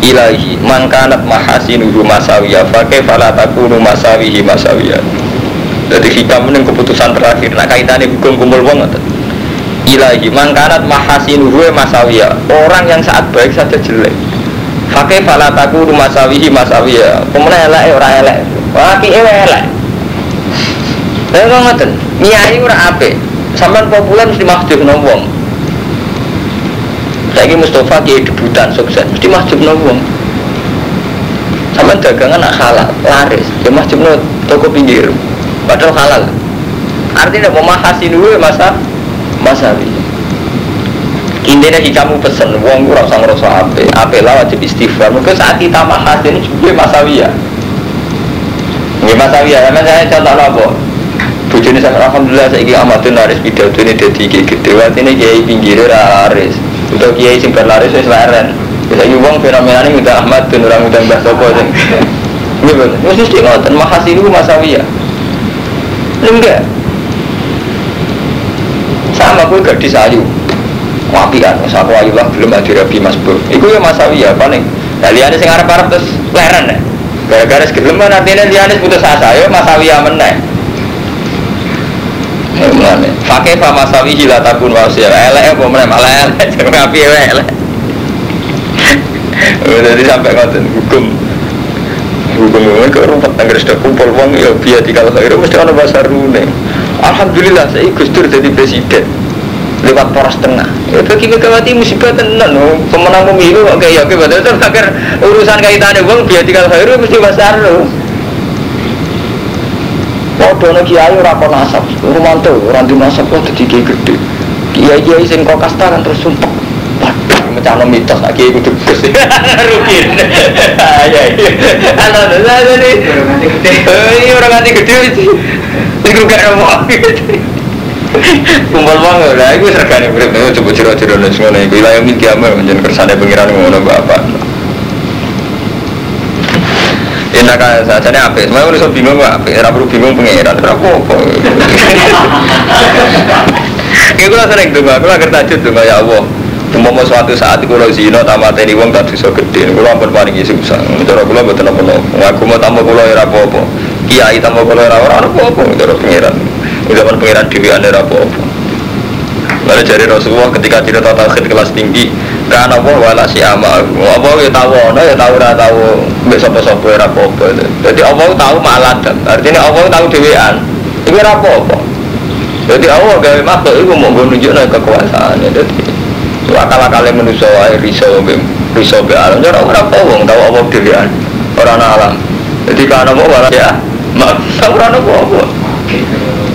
ilahi man kanat mahasinuhu masawiya fakih fala takunu masawihi masawiya Jadi hikam ini keputusan terakhir. Nah kaitannya hukum kumpul wong ngoten. Ilahi mangkanat mahasinuhu masawiyah. Orang yang saat baik saja jelek. Fakih fala taku masawihi masawiyah. Kemudian elek ora elek. Wah ki elek. Lha kok ngoten. Nyai ora apik. Sampeyan populer mesti masjid wong. Saiki Mustafa kiai debutan sukses mesti masjid wong. Sampeyan dagangan nak halal, laris. Ya masjid toko pinggir. Padahal halal. Artinya memahasi dulu masa masa intinya kamu pesen uang kurang sang rasa ape ape lah wajib istighfar. Mungkin saat kita mahas ini juga ya ini masawi ya emang saya contoh apa bujuni saya alhamdulillah saya ingin amatin laris ini jadi gede. Ini kiai pinggir laris. Untuk kiai sing berlaris saya leren. Bisa uang fenomena ini udah Ahmad dan orang udah Mbah Sopo ini betul mesti ngoten mahasi itu masawi ya? Enggak. Sama gue gak disayu. Wapian mas aku ayu lah belum ada rabi mas bu itu ya masawi ya paling nah liane sing arep arep terus leren ya gara-gara segelem artinya liane putus asa. Ya masawi ya meneh Mulane, pakai fa masawi hila takun wasia, elek apa meneh malah elek, jangan api elek. Jadi sampai ngoten hukum hukum ini ke rumah tangga sudah kumpul uang ya biar tiga khairu mesti ada bahasa rune Alhamdulillah saya Dur jadi presiden. Lewat poros tengah. Ya bagi megawati musibah tenan oh, pemenang pemilu oke ya oke betul terus agar urusan kaitannya uang biar tiga khairu mesti bahasa rune Waduh nek kiai ora kon asap, rumanto ora di nasab kok dadi gede. Kiai-kiai sing kok kasta kan terus sumpah mecah mitos lagi ikut gus rugi. Ya iya ada ada nih ini orang nanti gede sih itu gak mau kumpul bang lah. Itu sergane berarti coba ciro-ciro dan semua nih wilayah min kiamat menjadi kersane pengiran ngono bapak Indah kan saja nih apa? Semuanya udah bingung apa? Era perlu bingung pengiran, era apa? Iku lah sering tuh, aku lah kertajut tuh ya Allah. Umpama suatu saat kalau zina tamateni wong tak bisa gede, kalau ampun paling susah. Cara kula mboten apa-apa. Aku mau tambah kula ora apa-apa. Kiai tambah kula ora ora apa-apa cara pangeran. Udah pangeran dhewe ora apa-apa. Lalu dari Rasulullah ketika cerita tauhid kelas tinggi, karena apa wala si ama, apa ya tahu, nah ya tahu ora tahu, besok besok ora apa-apa. Jadi Allah tahu maladam, artinya Allah tahu dewean, ini ora apa-apa. Jadi Allah gawe makhluk itu mau nunjukkan kekuasaan. Jadi akal-akal manusia wae risau be risau be alam. Ora ora apa tau apa dhewean. Ora ana alam. Jadi kan apa ora ya mak ora ana apa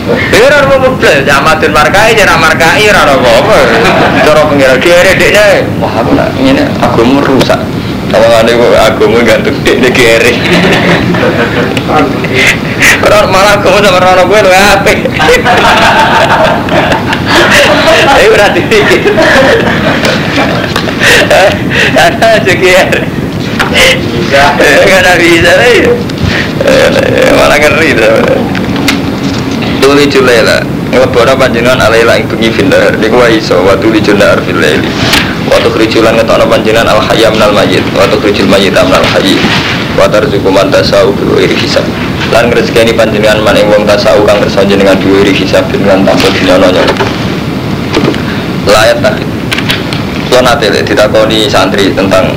Ya ora apa blas, amatin markai ora markai ora apa-apa. Cara pengira kere dekne, wah aku nak aku merusak. Tawangane kok agama gantung dekne kere. Ora malah aku sama ora gue lu apik. Ayo berarti Ada sekian Karena bisa Malah ngeri Tuli julela Ngelebora panjenengan alaila ing bengi findar Niku wa iso wa tuli jular fil laili Waktu kericulan ngetono panjenengan al hayya minal mayit Waktu kericul mayit minal hayy Wa tarzuku man tasau iri hisab. Lan ngrezekeni panjenengan man ing wong tasau kang kersa jenengan iri hisab dengan tanpa dinyono layat tadi. Lo nanti ditakoni santri tentang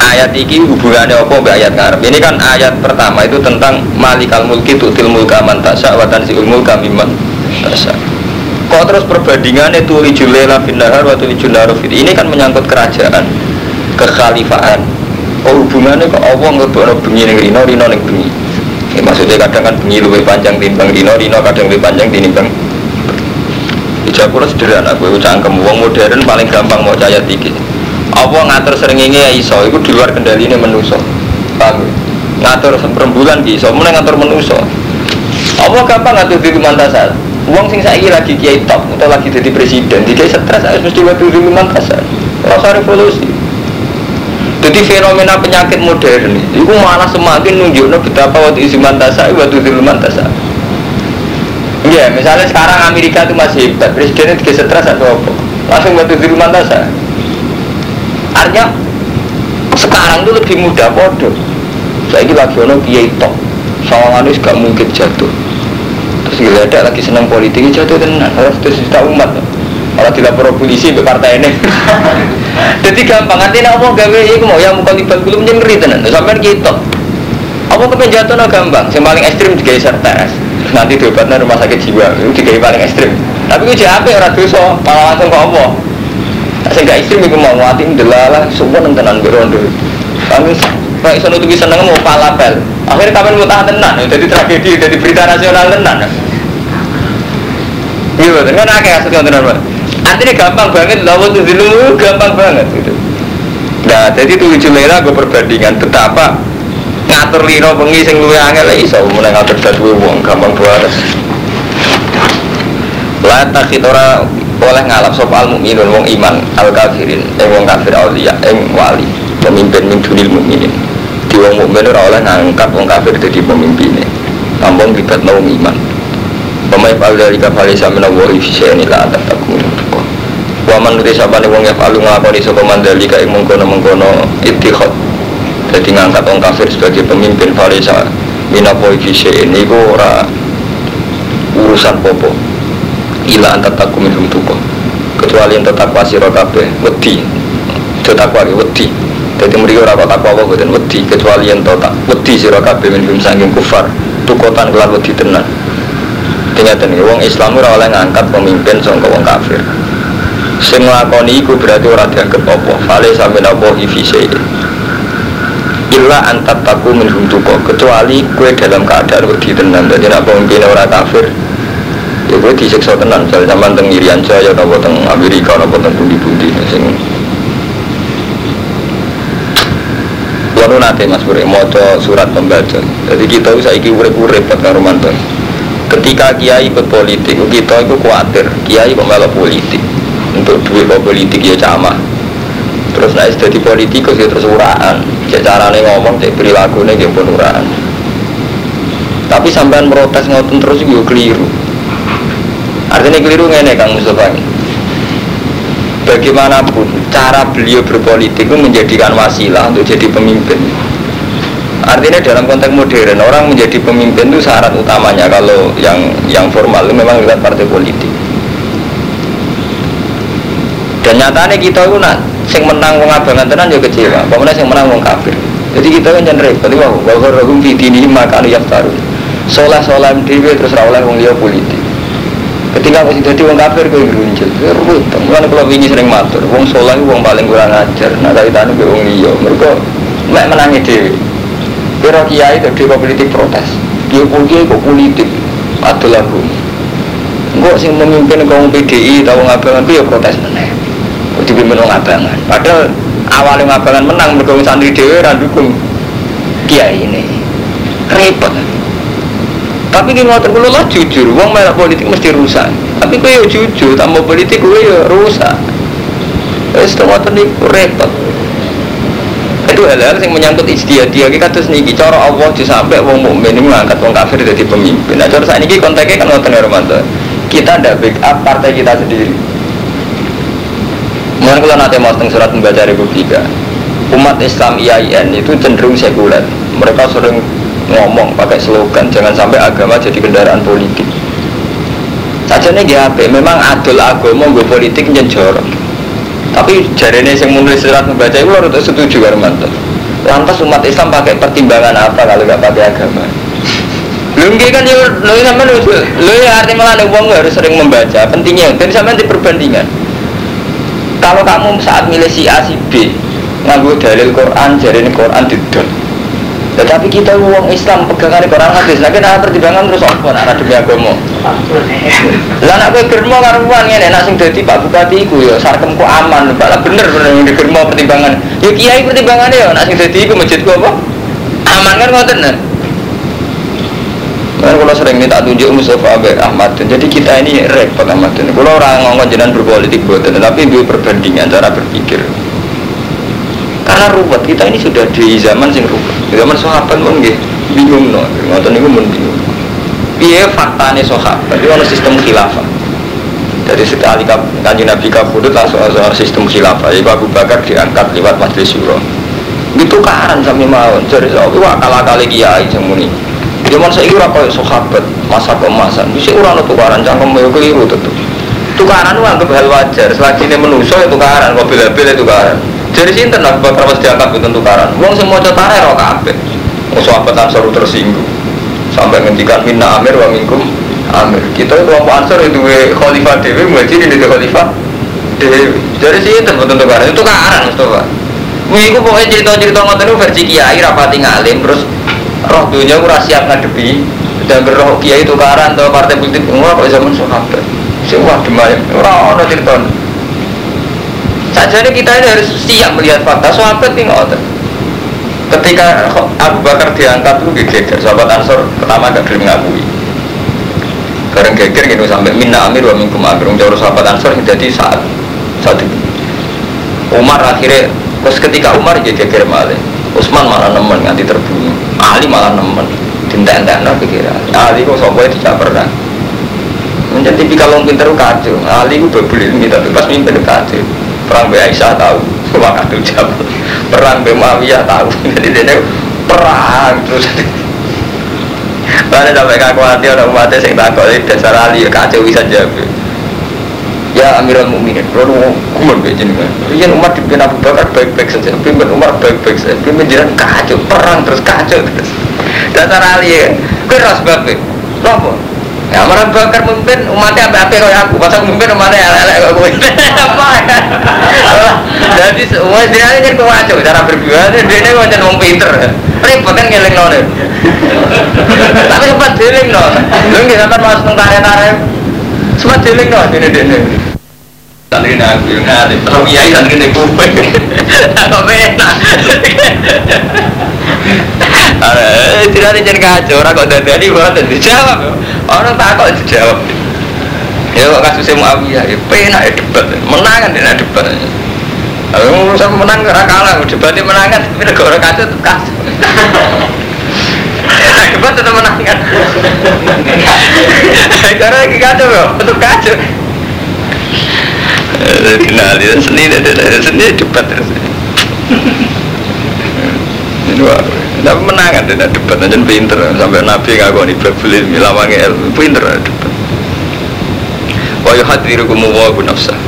ayat ini hubungannya apa mbak ayat ngarep ini kan ayat pertama itu tentang malikal mulki tutil mulka man tasya wa tansiul mulka mimman tasya. Kok terus perbandingannya tuli julela bin nahar wa tuli ini kan menyangkut kerajaan kekhalifahan. Oh hubungannya kok Allah ngelbono bengi ning rino rino ning bengi? Ya, maksudnya kadang kan bengi lebih panjang timbang rino rino kadang lebih panjang timbang Ijab kula sederhana gue cangkem wong modern paling gampang mau caya tinggi. Apa ngatur seringnya ya iso, itu di luar kendali ini menuso. Paham? Ngatur perembulan ki iso, mulai ngatur menuso. Apa gampang ngatur di mantasal? Uang sing saiki lagi kiai top atau lagi jadi presiden, dia stres harus mesti waktu di mantasal. Rasa revolusi. Jadi fenomena penyakit modern itu malah semakin nunjukno betapa waktu isi mantasa, waktu di mantasa. Iya, misalnya sekarang Amerika itu masih hebat, presidennya tiga stres atau apa? Langsung batu di rumah tasa. Artinya sekarang itu lebih mudah bodoh. Saya ini lagi ono kiai top, sawangan gak mungkin jatuh. gila lagi senang politik jatuh tenan. Harus terus juta umat. Kalau dilapor polisi ke partai ini. Jadi gampang nak mau gawe itu mau yang muka libal belum nyengri tenan. Sampai gitu apa kepen jatuh no gampang? Yang paling ekstrim juga sertas nanti diobatnya rumah sakit jiwa itu juga paling ekstrim. Tapi gue apa orang dosa malah langsung ke apa saya gak ekstrim itu mau nguatin delalah semua nentenan berondo kami Pak Iso nutupi seneng mau palapel Akhirnya kapan mau tahan tenan Jadi tragedi, jadi berita nasional tenan Iya, kan akhirnya asli tenan Artinya gampang banget, lawan tuh dulu gampang banget gitu. Nah, jadi tuh Jumaira gue perbandingan betapa ngatur lino bengi sing luwe angel iso mulai ngatur dadu wong gampang banget. La takhit ora oleh ngalap sop al mukminun wong iman al kafirin eh wong kafir aulia eh wali pemimpin min dunil mukminin di wong mukmin ora oleh ngangkat wong kafir jadi pemimpinnya tampung libat wong iman. Pemain pal dari kafali sama nawa ifisya ini lah tak takut Waman nuti nih wong ya palu ngelakoni sapa mandali kayak mengkono mengkono itikhot jadi ngangkat wong kafir sebagai pemimpin falisa minapo ifisya ini ora urusan popo ila antar taku minum tuko kecuali yang tetap sira kabeh wedi tetakwa wedi jadi mereka ora takwa apa boten wedi kecuali yang tak wedi sira kabeh minum saking kufar tukotan kelar wedi tenan Ternyata nih, wong Islam ora oleh ngangkat pemimpin sangka wong kafir. Sing nglakoni iku berarti ora dianggap apa. Fale sampe napa ifise. Illa antat taku minhum tuko kecuali kue dalam keadaan wedi tenan. Jadi nak pemimpin ora kafir, ya gue disiksa tenan misalnya zaman teng Irian Jaya atau teng Amerika atau teng pundi-pundi sing Lalu nanti Mas Bure mau surat pembaca. Jadi kita bisa iki urip-urip pada Romanto. Ketika kiai ikut politik, kita itu khawatir kiai pembalap politik untuk duit politik ya camah. Terus naik jadi politikus ya terus uraan. Ya caranya ngomong, cek perilakunya dia pun uraan. Tapi sampean protes ngotot terus juga keliru. Artinya keliru ngene Kang Mustafa Bagaimanapun cara beliau berpolitik itu menjadikan wasilah untuk jadi pemimpin. Artinya dalam konteks modern orang menjadi pemimpin itu syarat utamanya kalau yang yang formal itu memang lewat partai politik. Dan nyatanya kita itu nak sing menang wong abangan tenan ya kecewa, pokoknya sing menang wong kafir. Jadi kita kan jangan repot, wah, bahwa rohum fitini maka anu yang taruh. Soleh soleh dewi terus rawleh wong liya politik. Ketika masih jadi wong kafir gerunjel, gue ruwet. Mulai kalau ini sering matur, wong soleh wong paling kurang ajar. Nah dari tadi gue wong liya, mereka mek menangi dewi. Kira kiai tadi politik protes, dia politik kok politik, atau lagu. Gue sih memimpin kaum PDI tahu ngabangan, gue ya protes meneh. Gue dipimpin ngabangan. Padahal awalnya ngabangan menang, mereka santri dewi dukung kiai ini. Repot. Tapi kita ngotot kulo lah jujur, uang merah politik mesti rusak. Tapi kau yo jujur, tambah politik kau yo rusak. Wes to ngotot niku repot. Itu hal-hal yang menyangkut istiadat dia kita terus niki cara Allah sampai wong mukmin ini mengangkat wong kafir jadi pemimpin. Nah cara saat ini konteksnya kan ngotot Romanto. Kita ada backup partai kita sendiri. Kalau nanti mau surat membaca Republika, umat Islam IAIN itu cenderung sekuler. Mereka sering ngomong pakai slogan jangan sampai agama jadi kendaraan politik. Saja nih GHP memang adol agama gue politik jorok tapi jari ini yang menulis surat membaca itu harus setuju Armanto lantas umat Islam pakai pertimbangan apa kalau nggak pakai agama? Belum kan ya lo sama lo lo ya arti malah ada uang harus sering membaca. Pentingnya dan sama di perbandingan. Kalau kamu saat milih si A si B nganggu dalil Quran jari ini Quran tidak tetapi kita uang Islam pegangan Quran hadis, nah pertimbangan terus apa nak demi agama. Lah nak kowe germo karuan ngene nak sing dadi Pak Bupati iku ya sarkemku aman, malah bener bener yang digermo pertimbangan. Ya kiai pertimbangannya ya nak sing dadi iku masjidku apa? Aman kan ngoten nah. Kan kalau sering minta tunjuk Mustafa Abed Ahmad Jadi kita ini repot Ahmad Kalau orang ngomong jenengan berpolitik buatan Tapi dua perbandingan cara berpikir karena ruwet. Kita ini sudah di zaman sing ruwet. Zaman sahabat pun gak bingung no. Ngotot niku pun bingung. Iya faktanya sahabat? Itu ada sistem khilafah. Dari sekali kanji Nabi kabudut langsung soal sistem khilafah. Ibu Abu Bakar diangkat lewat majelis syuro. Itu karan sampai mau jadi soal wah kalah kali kiai semuni Zaman saya kira kalau sahabat masa kemasan, bisa orang tukaran cangkem ya keliru tentu. Tukaran itu anggap hal wajar, selagi ini menuso itu tukaran, kok bila-bila tukaran. Jadi sih tenang, bakal pas dianggap itu tukaran. Uang semua cetara ya kabeh. Mau sahabat ansor tersinggung, sampai ngendikan minna amir wa minkum amir. Kita itu kelompok ansor itu khalifah dewi, mulai ini itu khalifah dewi. Sih itu betul tukaran, itu tukaran Mustafa. Minggu pokoknya cerita-cerita ngotot itu versi kiai rapati ngalim terus roh dunia aku siap ngadepi dan roh kiai itu karan atau partai politik semua kok zaman sahabat semua demai orang orang cerita saja kita ini harus siap melihat fakta. Sahabat ini ngotot ketika Abu Bakar diangkat itu geger sahabat Ansor pertama gak boleh mengakui. Karena geger gitu sampai minna amir wa minkum amir. Jauh sahabat Ansor jadi saat itu. Umar akhirnya Terus ketika Umar jadi geger malah, Utsman malah nemen nganti terbunuh, Ali malah nemen, dintek-entek pikiran. Ali kok sopo tidak pernah. Menjadi tipikal orang pinter kacau. Ali itu berbeli ilmi tapi pas mimpin kacau. Perang Be Aisyah tahu, waktu jam. Perang Be Muawiyah tahu. Jadi dia perang terus. Mana sampai kaku hati orang umatnya sing takut dasar Ali kacau bisa jawab ya Amirul Mukminin. Kalau umar jenengan iya umat dipimpin Abu Bakar baik-baik saja. Pimpin Umar baik-baik saja. Pimpin jenengan kacau. Perang terus kacau terus. Dasar Ali ya. Kira sebabnya apa Ya, orang bakar memimpin umatnya apa apa kayak aku, pasang memimpin umatnya elek kayak gue. Apa? Jadi semua dia ini kan kacau cara berbuat, dia ini macam orang pinter. Repot kan ngeling nol. Tapi sempat dealing nol. Lu nggak sempat masuk karya-karya semua jeling no, ini ini. Santri aku yang ngali, kalau kiai santri ini kuping, apa enak. Tidak ada jadi kacau, orang kok dari buat dijawab, orang tak kok dijawab. Ya kok kasusnya Muawiyah, ya penak ya debat, menang kan tidak debat. Kalau urusan menang karena kalah, debatnya menangan, tapi negara kacau tetap kacau. Debat tetap menang kan. Karena lagi kacau ya, tetap kacau. Kenal dia seni, dia seni debat terus. Ini tapi menang kan tidak debat, aja pinter sampai Nabi ngaku nih berbeli milawangnya pinter debat. Wa yuhadirukum wa nafsah.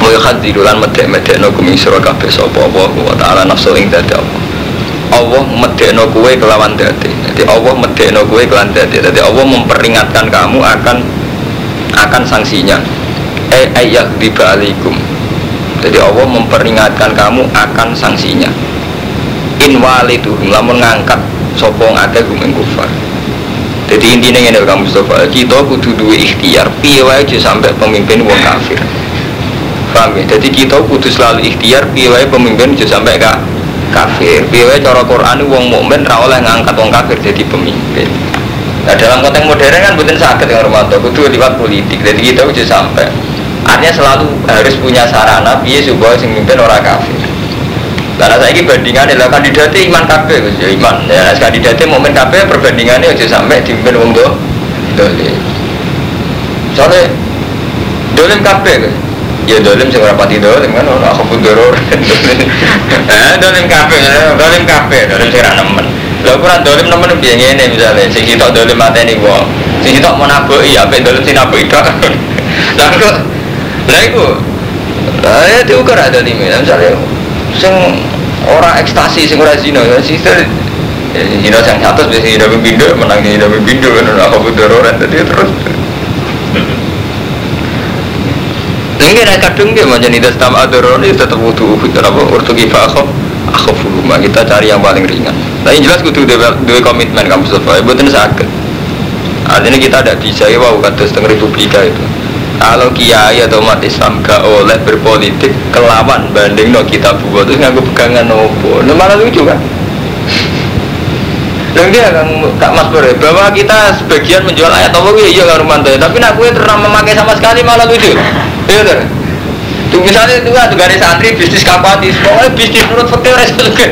Wa yuhadirulan medek-medek no kumisro kabeh sapa Allah wa ta'ala nafsu ing dadi Allah. Allah medekno kue kelawan dadi. Jadi Allah medekno kue kelawan dadi. Jadi Allah memperingatkan kamu akan akan sanksinya. Eh ayat dibalikum. Jadi Allah memperingatkan kamu akan sanksinya. In walidu lamun ngangkat sopong akeh gumeng kufar. Jadi intinya ini kamu Mustafa, kita kudu duwe ikhtiar, piye wae aja sampai pemimpin wong kafir. Paham ya? Jadi kita kudu selalu ikhtiar, piye wae pemimpin aja sampai kak kafir. Biaya cara Quran wong mukmin ra oleh ngangkat wong kafir jadi pemimpin. Nah dalam konteks modern kan bukan sakit yang Romanto, kudu lewat politik. Jadi kita udah sampai. Artinya selalu harus punya sarana biaya supaya sing mimpin orang kafir. Karena saya ini bandingan adalah kandidatnya iman kafir, ya iman. Ya kandidatnya mukmin kafir perbandingannya udah sampai dipimpin wong do. Dolim. Soalnya dolim kafir, ya dolim sing rapati dolim kan ora aku pun doror eh dolim kafe dolim kafe dolim sing nemen. Lha kurang dolim nemen piye ngene misale. Sing sitok dolim mateni wong. Sing sitok mau nabuki apik dolim sing nabuki tok. Lha kok? Lha iku. Lah ya diukur ada limit misalnya sing ora ekstasi sing ora zina sister zina sing atas biasanya zina pembindo menang zina pembindo kan aku pun doror tadi terus ini naik kadung dia macam itu stam adoron itu tetap butuh apa urtu kita aku aku fuma kita cari yang paling ringan. Tapi jelas kudu dua komitmen kamu sesuai, bukan sakit. Artinya kita tidak bisa ya wow kata setengah republika itu. Kalau kiai atau umat Islam gak oleh berpolitik kelawan banding no kita buat itu nganggu pegangan nopo, nah, malah lucu kan? Dan dia kan Kak Mas Bore bahwa kita sebagian menjual ayat Allah ya iya kan Romanto tapi nak gue pernah memakai sama sekali malah lucu. Iya kan? Tuh misalnya itu kan garis santri bisnis kapatis, pokoknya bisnis menurut fakir harus juga.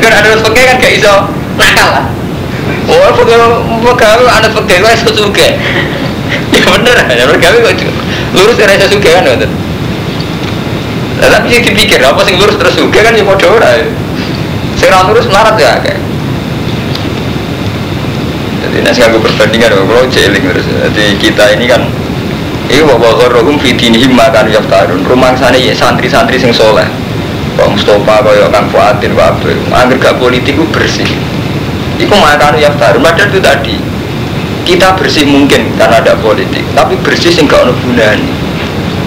Karena menurut fakir kan gak iso nakal lah. Oh, fakir fakir anak iso juga. Bener, ya mereka kok lurus dari iso juga kan betul. Tapi sih dipikir apa sih lurus terus juga kan ya mau ora. Saya lurus melarat ya kayak. Jadi nasi aku perbandingan kalau jeling terus. Jadi kita ini kan ini bawa korogum fitnihim makan yaftarun. Rumah sana ya santri-santri sing soleh. Pak Mustafa kaya Kang Fuadin Pak Abdul. Angger gak politik bersih. Iku makan yaftarun. Padahal itu tadi kita bersih mungkin karena ada politik, tapi bersih sing gak gunane.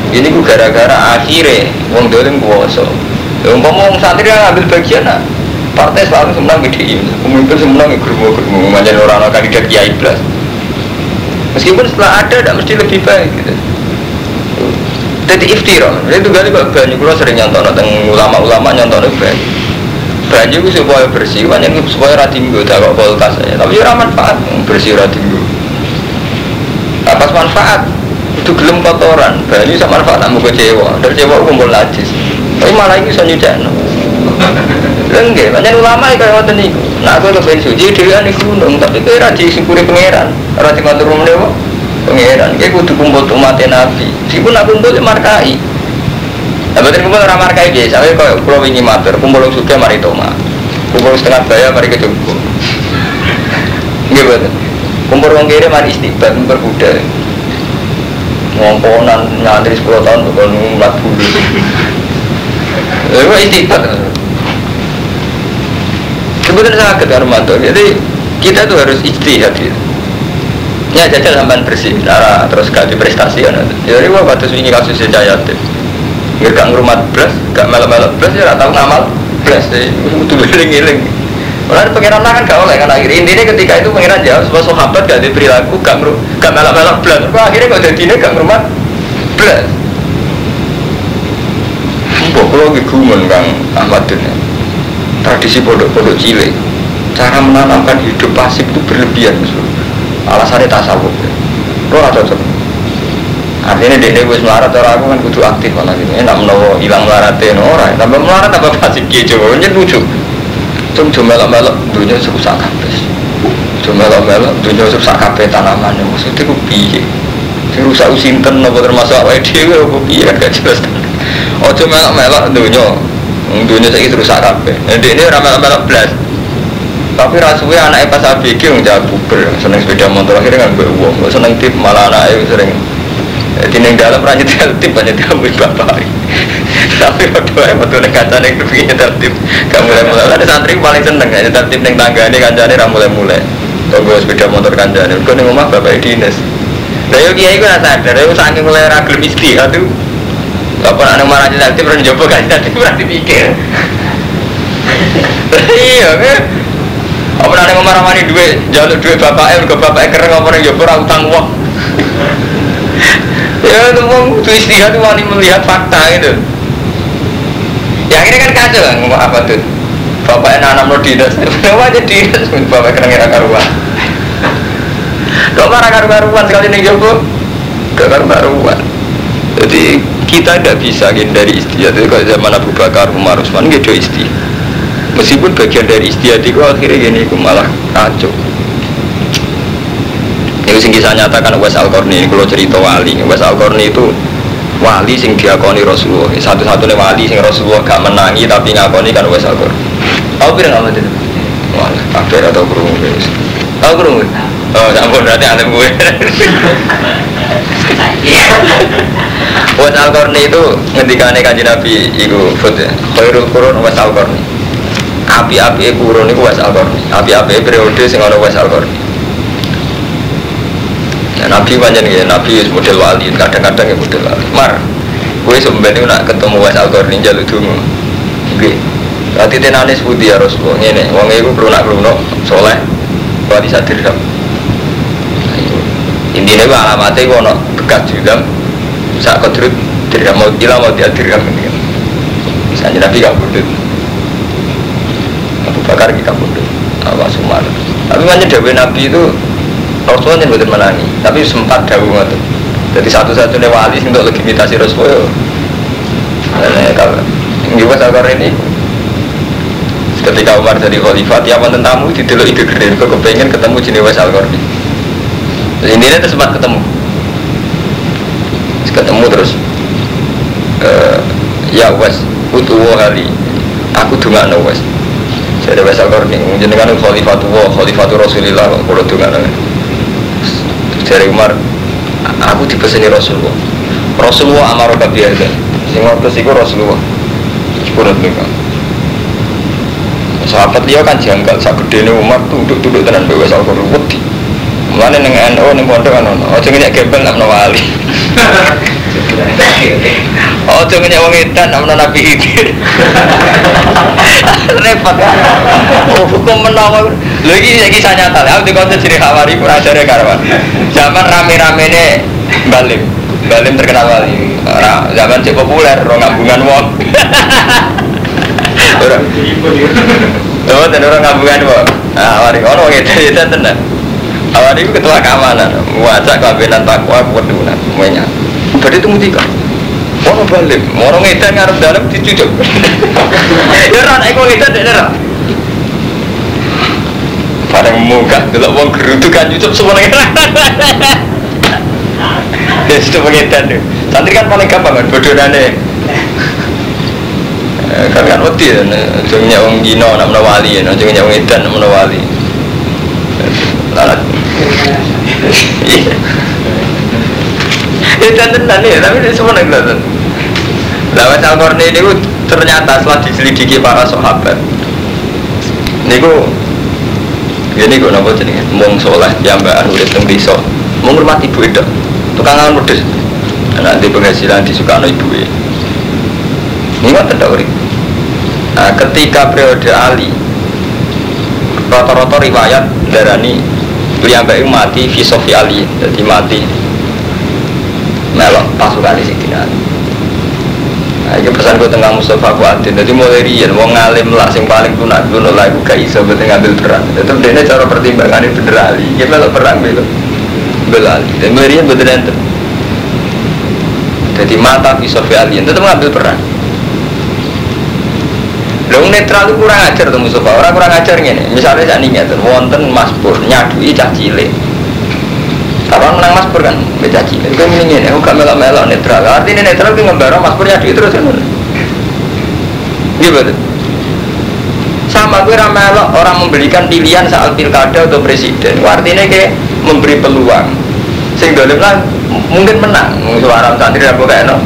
Ini ku gara-gara akhirnya wong dolim kuwasa. Ya umpama wong santri yang ambil bagian nah, partai selalu semenang gede pemimpin semenang germo-germo macam orang-orang kandidat kiai plus meskipun setelah ada tidak mesti lebih baik gitu. Jadi iftiro itu kok banyak kalau sering nyontok ulama-ulama nyontok banyak banyak itu supaya bersih banyak itu supaya ratinggo tak kok kulkas aja tapi ya manfaat bersih ratinggo apa manfaat itu gelem kotoran banyak sama manfaat kamu kecewa dari kecewa kumpul najis tapi malah ini bisa nyucak Enggak, banyak ulama yang kayak waktu niku. Nah aku kepen suci dewi ane gunung, tapi kira di simpuri pangeran, di kantor rumah dewa pangeran. Kayak kudu kumpul umat nabi. Meskipun aku kumpul ya markai. Nah betul kumpul orang markai guys. Saya kau pulau ini mater, kumpul suka mari toma, kumpul setengah bayar mari kecumpu. Enggak betul. Kumpul orang kiri mari istiqbal, berbuda. Ngomponan nyantri 10 tahun bukan ngulat bulu. Itu istiqbal. Sebenarnya sangat Armando. Jadi kita tuh harus istihad gitu. Ya jajal sampai bersih, terus ganti prestasi kan. Jadi gua batu ini kasus saya tuh. Nggak gak ngrumat plus, gak melok-melok plus ya tahu ngamal plus. Jadi butuh eling-eling. Malah pengiran kan gak oleh kan akhirnya intinya ketika itu pengiran jawab sebuah sahabat gak ada perilaku gak ngru gak melok-melok plus. Kok akhirnya kok jadi ini gak ngrumat plus. Mbok kalau gumun Kang Ahmad tradisi pondok-pondok cilik cara menanamkan hidup pasif itu berlebihan so. alasannya tasawuf lo rasa cocok artinya dia ini wis melarat orang aku kan kudu aktif malah ini enak menawa hilang melaratnya orang tambah melarat pasif gitu coba ini lucu. Cum cuma melok dunia serusak kabeh. Cuma melok dunia serusak kabeh tanamannya. Maksudnya ku piye? Sing rusak usinten nopo termasuk awake dhewe opo piye? Kan gak jelas. Ojo melok-melok dunia. Dunia saya terus kabeh. Jadi ini ramal-ramal belas. Tapi rasanya anaknya pas ABG yang jawab puber, seneng sepeda motor akhirnya nggak gue uang, seneng tip malah anaknya sering di neng dalam ranjut tip banyak diambil bapak. Tapi waktu saya betul neng kaca neng tuh nyetel tip, kamu mulai mulai ada santri paling seneng ya nyetel tip neng tangga ini kaca ini mulai mulai. Kalau gue sepeda motor kancane, gue neng rumah bapak dinas. Nah kiai gue sadar, yuk saking mulai ragil misti, aduh apa anak marah jadi aktif orang coba kan jadi berarti pikir. Iya kan. Apa anak marah mani duit jalur duit bapaknya ke bapaknya keren apa yang coba utang uang. Ya itu mau tuh istihad wani melihat fakta gitu. Ya akhirnya kan kacau kan ngomong apa tuh. Bapaknya nanam lo dinas, kenapa aja dinas? Bapak keren kira karuan. Kok marah karuan sekali nih jopo? Gak karuan. Jadi kita tidak bisa hindari istiadat itu kalau zaman Abu Bakar Umar Utsman gitu isti meskipun bagian dari istiadat itu akhirnya gini itu malah kacau itu sing kisah nyatakan Wes Al Qarni kalau cerita wali. Wes Al Qarni itu wali sing diakoni Rasulullah. Satu-satunya wali sing Rasulullah gak menangi tapi ngakoni kan Wes Al Qarni tahu pirang apa itu wah kafir atau kurung tahu kurung oh campur berarti alim gue. Was al itu ngendikane kanji Nabi iku food ya. Khairul Qurun was al Api-api kurun itu was al Api-api periode sing ana was al Ya, Nabi panjang ya, Nabi model wali, kadang-kadang ya model wali. Mar, gue sebenarnya nak ketemu was al qarni jaluk dungu. Oke. Berarti tenane seputi ya Rasulullah ngene, wong iku nak lunak soleh, wali sadirham. Intinya gue alamatnya gue ono bekas juga saat kodrut tidak mau gila mau dia dirham ini kan misalnya Nabi gak bodoh Abu Bakar kita bodoh Abu Sumar tapi banyak Dewi Nabi itu Rasulullah yang betul menangi tapi sempat dawu itu jadi satu-satunya wali untuk legitimasi Rasulullah dan ya kalau ini buat ini ketika Umar jadi khalifah tiap mantan tamu di dulu ide gede kok kepengen ketemu jenis wasal korni ini dia sempat ketemu. Ketemu terus uh, ya wes utuwo hari aku dunga no wes Dari bahasa Korni, jenengan khalifatullah, khalifatu Rasulillah, kalau dengan dari Umar, aku dipeseni Rasulullah. Rasulullah amaro kabiyada. Sing ngotos iku Rasulullah. Sepuluh dengan. Sahabat dia kan janggal, sak gede Umar tuh duduk-duduk tenan bawa Al-Qur'an wedi. Mulane ning NU ning pondok kan ono, aja ngenyek gembel nak wali. Oh, jangan nyawang edan, namun nabi itu repot. Oh, hukum menawa. Lho iki kisah nyata. Aku dikonten jadi hawari kurang ajare karwan. Zaman rame-rame ini Balim. Balim terkenal wali. Zaman cek populer, orang ngambungan wong. Orang. Oh, dan orang ngambungan wong. Nah, wari ono itu itu tenan. Awal itu ketua keamanan, wajah kabinet takwa kepedulian, semuanya. Berarti itu mutika. Orang balik, orang edan ngarep dalam dicucuk. ya ora nek wong edan nek Barang muka, delok wong gerutu kan cucuk semuanya. Ya sudah pengedan deh. Santri kan paling gampang kan bodonane. Kan kan wedi ya, jengnya wong Gino nak wali ya, jengnya wong edan nak wali. Lalat. Itu tenan ya, tapi ini semua kelihatan. Lawat Al-Qarni ini ternyata setelah diselidiki para sahabat, ini ini gue nopo jenenge, mung soleh, piyambakan udah teng desa, menghormati ibu itu, tukang angan pedes, nanti penghasilan disuka ibu e. Ini kan tidak Nah, ketika periode Ali, rata-rata riwayat darani piyambake mati fi Ali, jadi mati melok pasukan di sini Nah, pesan gue tengah Mustafa Adin. Jadi mulai rian, mau ngalim lah, sing paling tunak dulu lah, gue gak iso betul ngambil perang. Itu dia cara pertimbangan ini bener ali. Dia melok perang belo, belo ali. Dan mulai rian betul ente. Jadi mata filosofi alien tetap ngambil perang. Lo netral itu kurang ajar tuh Mustafa. Orang kurang ajar gini. Misalnya saya tuh, wonten Mas Pur nyadui cah cilik. Abang menang Mas Pur kan, beda cilik. Itu mendingin, aku gak melok-melok netral. Artinya netral itu ngembarang Mas Pur nyadui terus kan. Gitu betul. Sama gue ramelok orang memberikan pilihan saat pilkada atau presiden. Artinya kayak memberi peluang. Sehingga lah mungkin menang. Suara santri aku kayak no.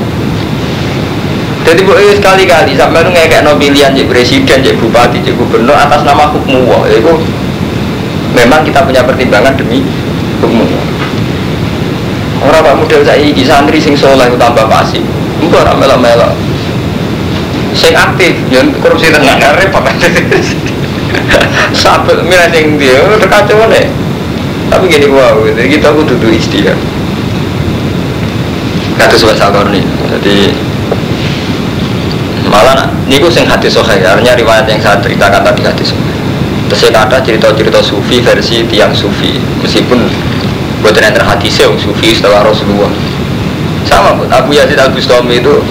Jadi bu sekali-kali sampai lu kayak no pilihan jadi presiden, jadi bupati, jadi gubernur atas nama hukum itu memang kita punya pertimbangan demi Orang pak model saya iki santri sing soleh tambah pasif. Enggak orang melok-melok. Sing aktif, yang korupsi tenan repot. Sampai milih sing dia terkacau nih. Tapi gini wow, jadi kita kudu duduk istilah. Kata suka sakor nih, jadi malah niku sing hati sohe artinya riwayat yang saya ceritakan tadi hati sohe terus kata cerita-cerita sufi versi tiang sufi meskipun buat yang terhadis yang sufi setelah Rasulullah. Sama pun Abu Yazid Al Bustami itu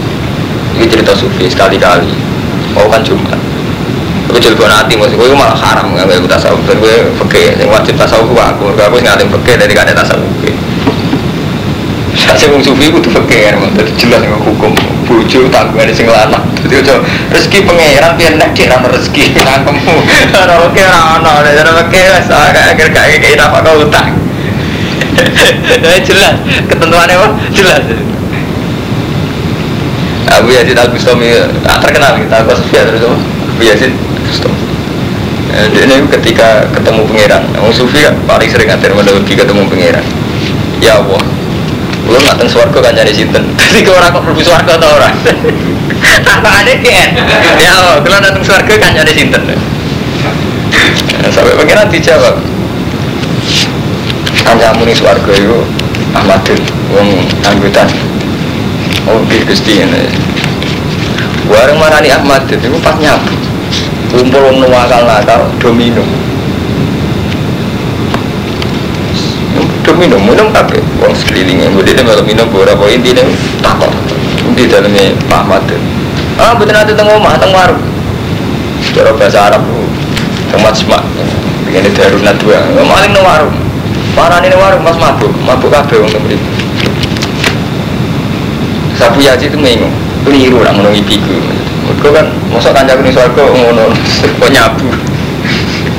ini cerita sufi sekali-kali. Mau kan Jumat. Tapi jelgo nanti maksud gue malah haram nggak gue tasawuf. Dan gue fakir yang wajib tasawuf gue aku. Gue ngalim fakir dari kada tasawuf. Saya wong sufi tuh fakir jadi jelas yang hukum. Bujo tanggungan sing lanang. Jadi ojo rezeki pangeran biar nek dia rano rezeki nangkemu rano fakir rano rano fakir saya kayak kayak kayak apa kau utang jelas. Ketentuannya apa? Jelas. Abu Yazid Al Bustami ah, terkenal kita Abu Sufyan terus Abu Yazid Bustami eh, ini ketika ketemu pangeran. Abu Sufi kan paling sering ngatir menduduki ketemu pangeran. Ya Allah. Lu ngatain suarga kan jadi sinten? Jadi orang kok perlu suarga atau orang tanpa ada kan? Ya Allah kalau datang suarga kan jadi sinten? Sampai pangeran dijawab kancamu ning swarga iku Ahmadun wong anggutan oh di Gusti ini warung marani Ahmadun itu pas nyabu kumpul wong nuwakal nakal domino. Domino minum tapi wong sekelilingnya kemudian kalau minum beberapa inti nih takut di dalamnya Pak Ahmadun ah betul nanti tengok rumah tengok warung. Cara bahasa Arab tempat semak. Begini darunat dua. Maling nang warung Mana ini warung mas mabuk, mabuk kafe untuk beri. Sabu Yaji itu mengu, keliru lah menunggu biku. Mereka kan, masa kanjak ini suarga ngono, kok nyabu.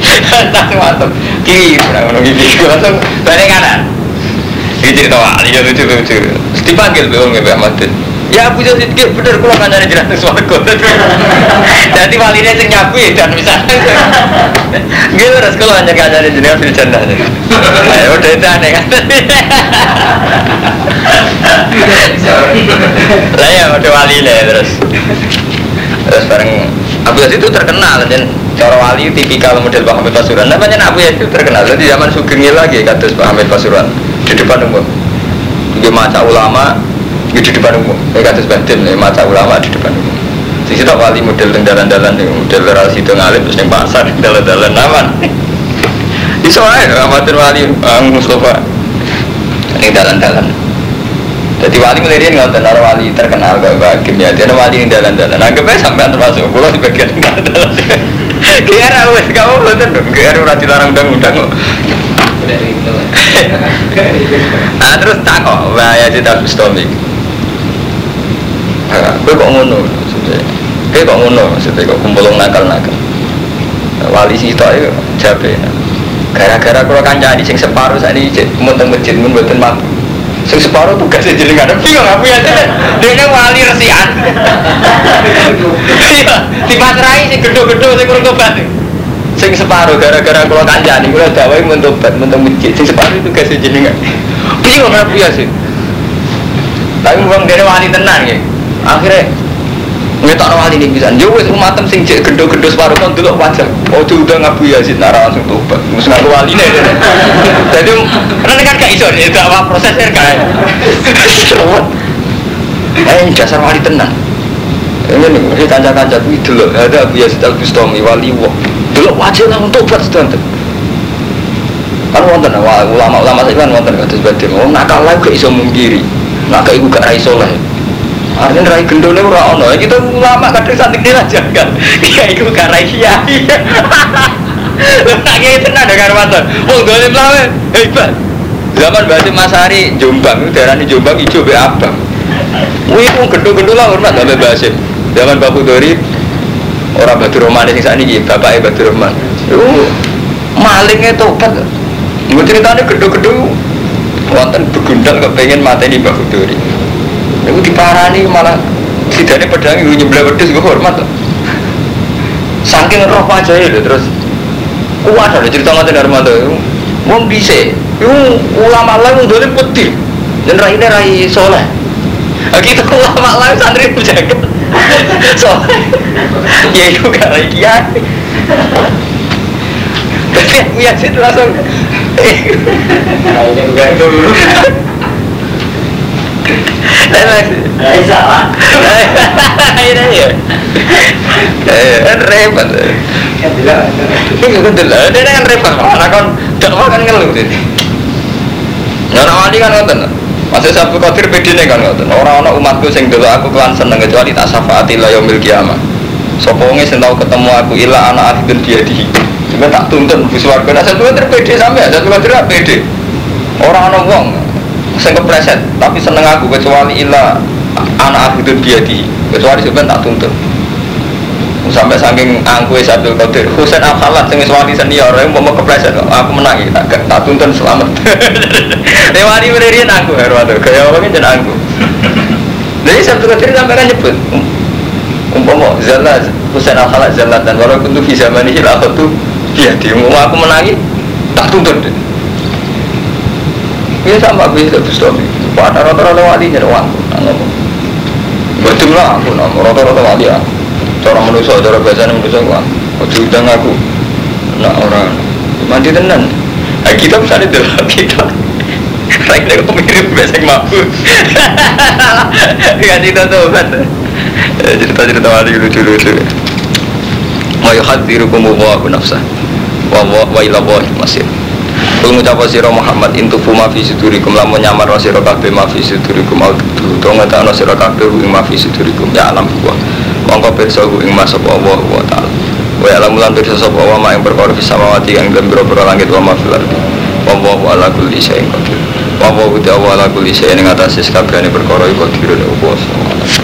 langsung mantep kiri orang ngono kiri langsung balik kanan ini cerita wali ya lucu lucu dipanggil tuh Mbak Ahmad ya Abu Yazid kayak bener kalau kancane jelas suwarga jadi walinya sing nyapu ya dan misalnya gitu terus kalau hanya kancane jelas di jannah ayo udah itu aneh kan? Lah ya udah wali lah terus terus bareng Abu Yazid itu terkenal dan cara wali tipikal model Pak Hamid Pasuruan. Namanya Abu Yazid itu terkenal. Jadi zaman Sugeng lagi kados Pak Hamid Pasuruan di depan umum. Dia maca ulama di depan umum. Ya kados batin ya maca ulama di depan umum. Di situ wali model dalan-dalan model relasi itu ngalim terus yang pasar dalan-dalan aman. Di sore amatir wali Ang Mustafa. Ini dalan-dalan. Jadi wali melirian nggak tenar wali terkenal gak bagian ya dia wali yang dalan-dalan. Anggapnya sampai termasuk pulau di bagian dalan-dalan. Kira wes kamu betul dong kira udah dilarang undang-undang ah terus tak kok bahaya kita Bustami gue kok ngono? Gue kok ngono? Maksudnya kok kumpul nakal-nakal? Wali sih itu ayo jabe. Gara-gara kalau kancani sing separuh saat ini mau teng masjid mun buatin mampu. Sing separuh tugasnya jadi nggak ada bingung apa ya dia wali resian. Iya dipaterai sing gedho-gedho sing kurang tobat. Sing separuh gara-gara kalau kancani kalau dawai mun tobat mun teng masjid. Sing separuh tugasnya jadi nggak bingung apa ya sih tapi bukan dia wali tenang ya akhirnya ngetok wali ini bisa. Yo wis umatem sing cek gendo-gendo separuh kon delok wajah oh udah ngabu Yazid nara langsung tobat. Mesti ngaku wali nih jadi karena kan gak iso itu apa prosesnya kan eh dasar wali tenang. Ini nih ini kanca-kanca kuwi delok ada Abu Yazid Al Bustami wali wong. Delok wajah langsung tobat sedanten kan wonten ulama-ulama saya kan wonten kados badhe wong nakal lagi iso mungkiri. Nak iku gak ra iso lah Artinya rai gendone ora ono. Kita ulama kadang santik aja kan. Iya iku gak rai kiai. Tak kiai tenan ada karo waton. Wong dolim lawe hebat. Zaman Mbak Masari Jombang daerah ini Jombang ijo be abang. Wih pun gendut-gendut lah hormat sampai Basim. Zaman Bapak Dori orang Batu Roman ini saat ini bapaknya Batu Roman. Itu malingnya tobat. Mau ceritanya gendut-gendut wonten begundal kepengen mateni Bapak Dori. Itu diparani malah sidane pedang itu nyebelah wedhus gue hormat tuh. Saking roh aja ya terus kuat ada cerita ngaten Armando. Wong dhisik, iku ulama lain dolim putih. Dan raine rai soleh. Kita ulama lain santri jaga. Soleh. Ya itu gak rai kiai. Tapi ya situ langsung. Kayaknya enggak dulu. Kan repot. Repot. Kan kan ngeluh. Nggak wali kan. Masih Sabtu kan. Orang-orang umatku sing dulu aku kelan seneng kecuali tak syafaati la yaumil kiamah. Sapa wong sing tau ketemu aku ila anak akhidun biadihi. Cuma tak tuntun bus warga. Nah, satu Qadir pede sampe, pede. Orang-orang wong sing kepleset tapi seneng aku kecuali ila anak aku itu dia di kecuali sebenarnya tak tuntut. Sampai saking angku Abdul Qadir Husain Al Khalat sing wali senior yang mau kepleset aku menang ya tak tak tuntun selamat. Lewati beririn aku herwato kayak orang ini aku. Jadi Abdul Qadir sampai kan nyebut umpama zalla Husain Al Khalat zalla dan walaupun itu bisa manihi lah tuh dia di aku menangi tak tuntun ini sama bisa Bustami pada rata-rata wali jadi uang betul lah aku nama rata-rata wali ya cara manusia cara biasa manusia uang ojo udang aku nak orang mandi tenan. Eh, kita misalnya dalam kita. Raik dari mirip biasa mampu. Kan cerita tuh kan Cerita-cerita wali lucu-lucu. Wa yuhadzirukum wa nafsah Wa wa ila wa masih Kul ngucap sira Muhammad intu fuma fi sudurikum lamun nyamar sira kabeh ma fi sudurikum. Au tutu to ngetakno sira kabeh ing ma fi ya alam wa mongko pirsa ing mas sapa Allah wa taala. Wa ya alam lan pirsa sapa wa ma ing perkara fis samawati ing dalem pira langit wa ma fil ardi. Wa wa ala kulli syai'in qadir. Wa wa ala kulli syai'in ing atase kabehane perkara iku qadirun apa